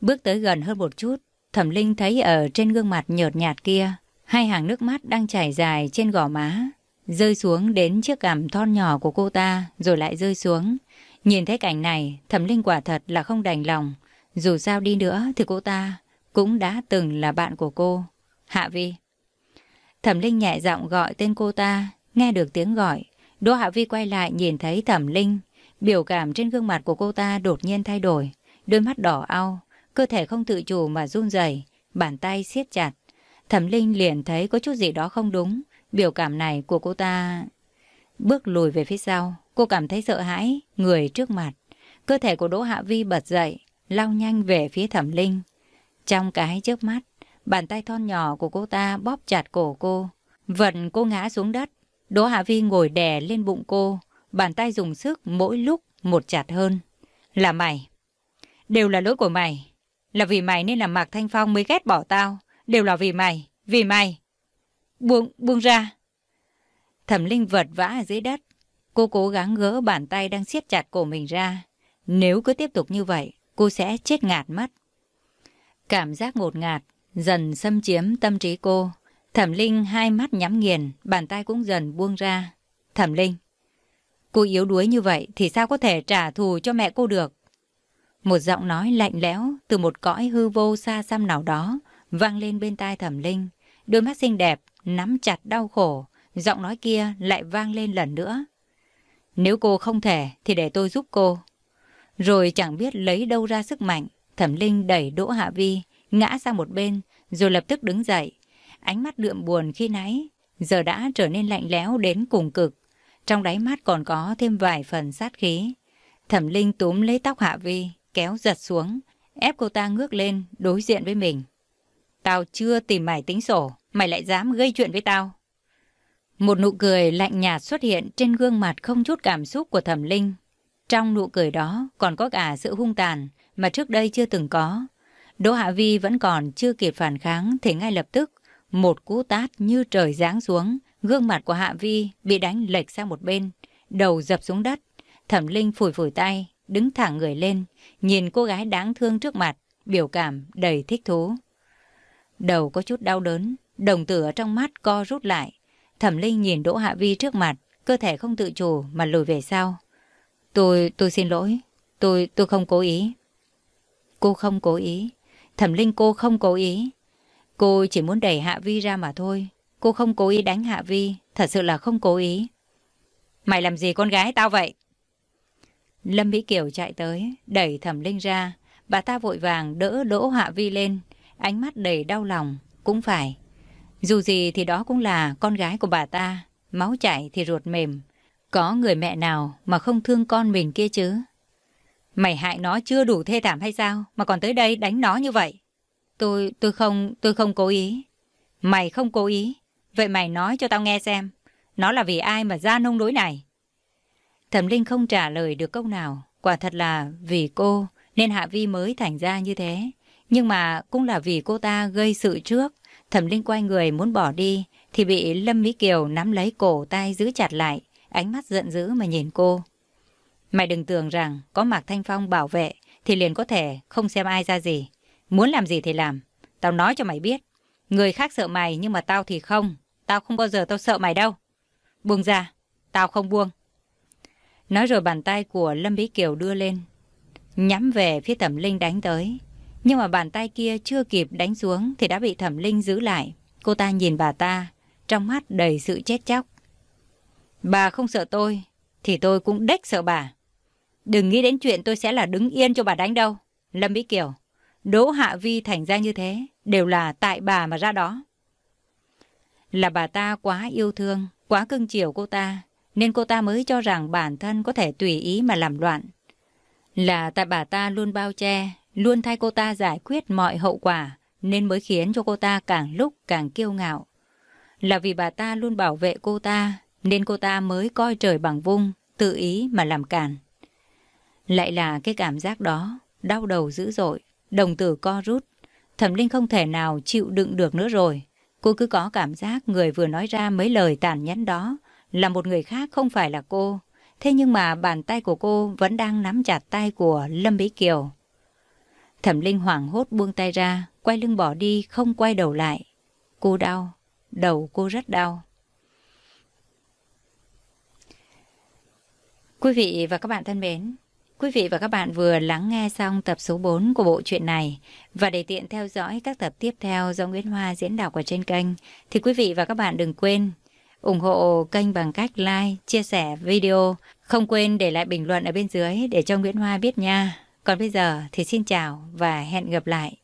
Bước tới gần hơn một chút, Thẩm Linh thấy ở trên gương mặt nhợt nhạt kia, hai hàng nước mắt đang chảy dài trên gò má, rơi xuống đến chiếc cằm thon nhỏ của cô ta, rồi lại rơi xuống. Nhìn thấy cảnh này, Thẩm Linh quả thật là không đành lòng. Dù sao đi nữa thì cô ta cũng đã từng là bạn của cô. Hạ Vi. Thẩm Linh nhẹ giọng gọi tên cô ta, nghe được tiếng gọi. Đỗ Hạ Vi quay lại nhìn thấy Thẩm Linh. Biểu cảm trên gương mặt của cô ta đột nhiên thay đổi. Đôi mắt đỏ au, cơ thể không tự chủ mà run rẩy, bàn tay siết chặt. Thẩm Linh liền thấy có chút gì đó không đúng. Biểu cảm này của cô ta bước lùi về phía sau. Cô cảm thấy sợ hãi, người trước mặt. Cơ thể của Đỗ Hạ Vi bật dậy, lao nhanh về phía thẩm linh. Trong cái chớp mắt, bàn tay thon nhỏ của cô ta bóp chặt cổ cô. Vận cô ngã xuống đất. Đỗ Hạ Vi ngồi đè lên bụng cô. Bàn tay dùng sức mỗi lúc một chặt hơn. Là mày. Đều là lỗi của mày. Là vì mày nên là Mạc Thanh Phong mới ghét bỏ tao. Đều là vì mày. Vì mày. Buông, buông ra. Thẩm Linh vật vã ở dưới đất. Cô cố gắng gỡ bàn tay đang siết chặt cổ mình ra. Nếu cứ tiếp tục như vậy, cô sẽ chết ngạt mất. Cảm giác ngột ngạt dần xâm chiếm tâm trí cô. Thẩm Linh hai mắt nhắm nghiền, bàn tay cũng dần buông ra. Thẩm Linh, cô yếu đuối như vậy thì sao có thể trả thù cho mẹ cô được? Một giọng nói lạnh lẽo từ một cõi hư vô xa xăm nào đó vang lên bên tai Thẩm Linh. Đôi mắt xinh đẹp nắm chặt đau khổ, giọng nói kia lại vang lên lần nữa. Nếu cô không thể thì để tôi giúp cô. Rồi chẳng biết lấy đâu ra sức mạnh, thẩm linh đẩy Đỗ Hạ Vi, ngã sang một bên, rồi lập tức đứng dậy. Ánh mắt đượm buồn khi nãy, giờ đã trở nên lạnh lẽo đến cùng cực. Trong đáy mắt còn có thêm vài phần sát khí. Thẩm Linh túm lấy tóc Hạ Vi, kéo giật xuống, ép cô ta ngước lên, đối diện với mình. Tao chưa tìm mày tính sổ, mày lại dám gây chuyện với tao. Một nụ cười lạnh nhạt xuất hiện trên gương mặt không chút cảm xúc của Thẩm Linh. Trong nụ cười đó còn có cả sự hung tàn mà trước đây chưa từng có. Đỗ Hạ Vi vẫn còn chưa kịp phản kháng thì ngay lập tức một cú tát như trời giáng xuống, gương mặt của Hạ Vi bị đánh lệch sang một bên, đầu dập xuống đất. Thẩm Linh phủi phủi tay, đứng thẳng người lên, nhìn cô gái đáng thương trước mặt, biểu cảm đầy thích thú. Đầu có chút đau đớn, đồng tử ở trong mắt co rút lại. Thẩm Linh nhìn Đỗ Hạ Vi trước mặt, cơ thể không tự chủ mà lùi về sau. Tôi, tôi xin lỗi, tôi, tôi không cố ý. Cô không cố ý. Thẩm Linh cô không cố ý. Cô chỉ muốn đẩy Hạ Vi ra mà thôi. Cô không cố ý đánh Hạ Vi, thật sự là không cố ý. Mày làm gì con gái tao vậy? Lâm Mỹ Kiều chạy tới, đẩy Thẩm Linh ra. Bà ta vội vàng đỡ đỗ Hạ Vi lên, ánh mắt đầy đau lòng. Cũng phải. Dù gì thì đó cũng là con gái của bà ta. Máu chảy thì ruột mềm. Có người mẹ nào mà không thương con mình kia chứ? Mày hại nó chưa đủ thê thảm hay sao mà còn tới đây đánh nó như vậy? Tôi, tôi không, tôi không cố ý. Mày không cố ý. Vậy mày nói cho tao nghe xem. Nó là vì ai mà ra nông đối này? Thẩm Linh không trả lời được câu nào. Quả thật là vì cô, nên Hạ Vi mới thành ra như thế. Nhưng mà cũng là vì cô ta gây sự trước. Thẩm Linh quay người muốn bỏ đi, thì bị Lâm Mỹ Kiều nắm lấy cổ tay giữ chặt lại. Ánh mắt giận dữ mà nhìn cô. Mày đừng tưởng rằng có Mạc Thanh Phong bảo vệ thì liền có thể không xem ai ra gì. Muốn làm gì thì làm. Tao nói cho mày biết. Người khác sợ mày nhưng mà tao thì không. Tao không bao giờ tao sợ mày đâu. Buông ra. Tao không buông. Nói rồi bàn tay của Lâm Bí Kiều đưa lên. Nhắm về phía thẩm linh đánh tới. Nhưng mà bàn tay kia chưa kịp đánh xuống thì đã bị thẩm linh giữ lại. Cô ta nhìn bà ta, trong mắt đầy sự chết chóc. Bà không sợ tôi, thì tôi cũng đếch sợ bà. Đừng nghĩ đến chuyện tôi sẽ là đứng yên cho bà đánh đâu. Lâm Bí Kiều, Đỗ Hạ Vi thành ra như thế, đều là tại bà mà ra đó. Là bà ta quá yêu thương, quá cưng chiều cô ta, nên cô ta mới cho rằng bản thân có thể tùy ý mà làm loạn. Là tại bà ta luôn bao che, luôn thay cô ta giải quyết mọi hậu quả, nên mới khiến cho cô ta càng lúc càng kiêu ngạo. Là vì bà ta luôn bảo vệ cô ta, nên cô ta mới coi trời bằng vung, tự ý mà làm càn. Lại là cái cảm giác đó, đau đầu dữ dội, đồng tử co rút. Thẩm Linh không thể nào chịu đựng được nữa rồi. Cô cứ có cảm giác người vừa nói ra mấy lời tàn nhẫn đó là một người khác không phải là cô. Thế nhưng mà bàn tay của cô vẫn đang nắm chặt tay của Lâm Bí Kiều. Thẩm Linh hoảng hốt buông tay ra, quay lưng bỏ đi, không quay đầu lại. Cô đau, đầu cô rất đau. Quý vị và các bạn thân mến, quý vị và các bạn vừa lắng nghe xong tập số 4 của bộ truyện này và để tiện theo dõi các tập tiếp theo do Nguyễn Hoa diễn đọc ở trên kênh thì quý vị và các bạn đừng quên ủng hộ kênh bằng cách like, chia sẻ video, không quên để lại bình luận ở bên dưới để cho Nguyễn Hoa biết nha. Còn bây giờ thì xin chào và hẹn gặp lại.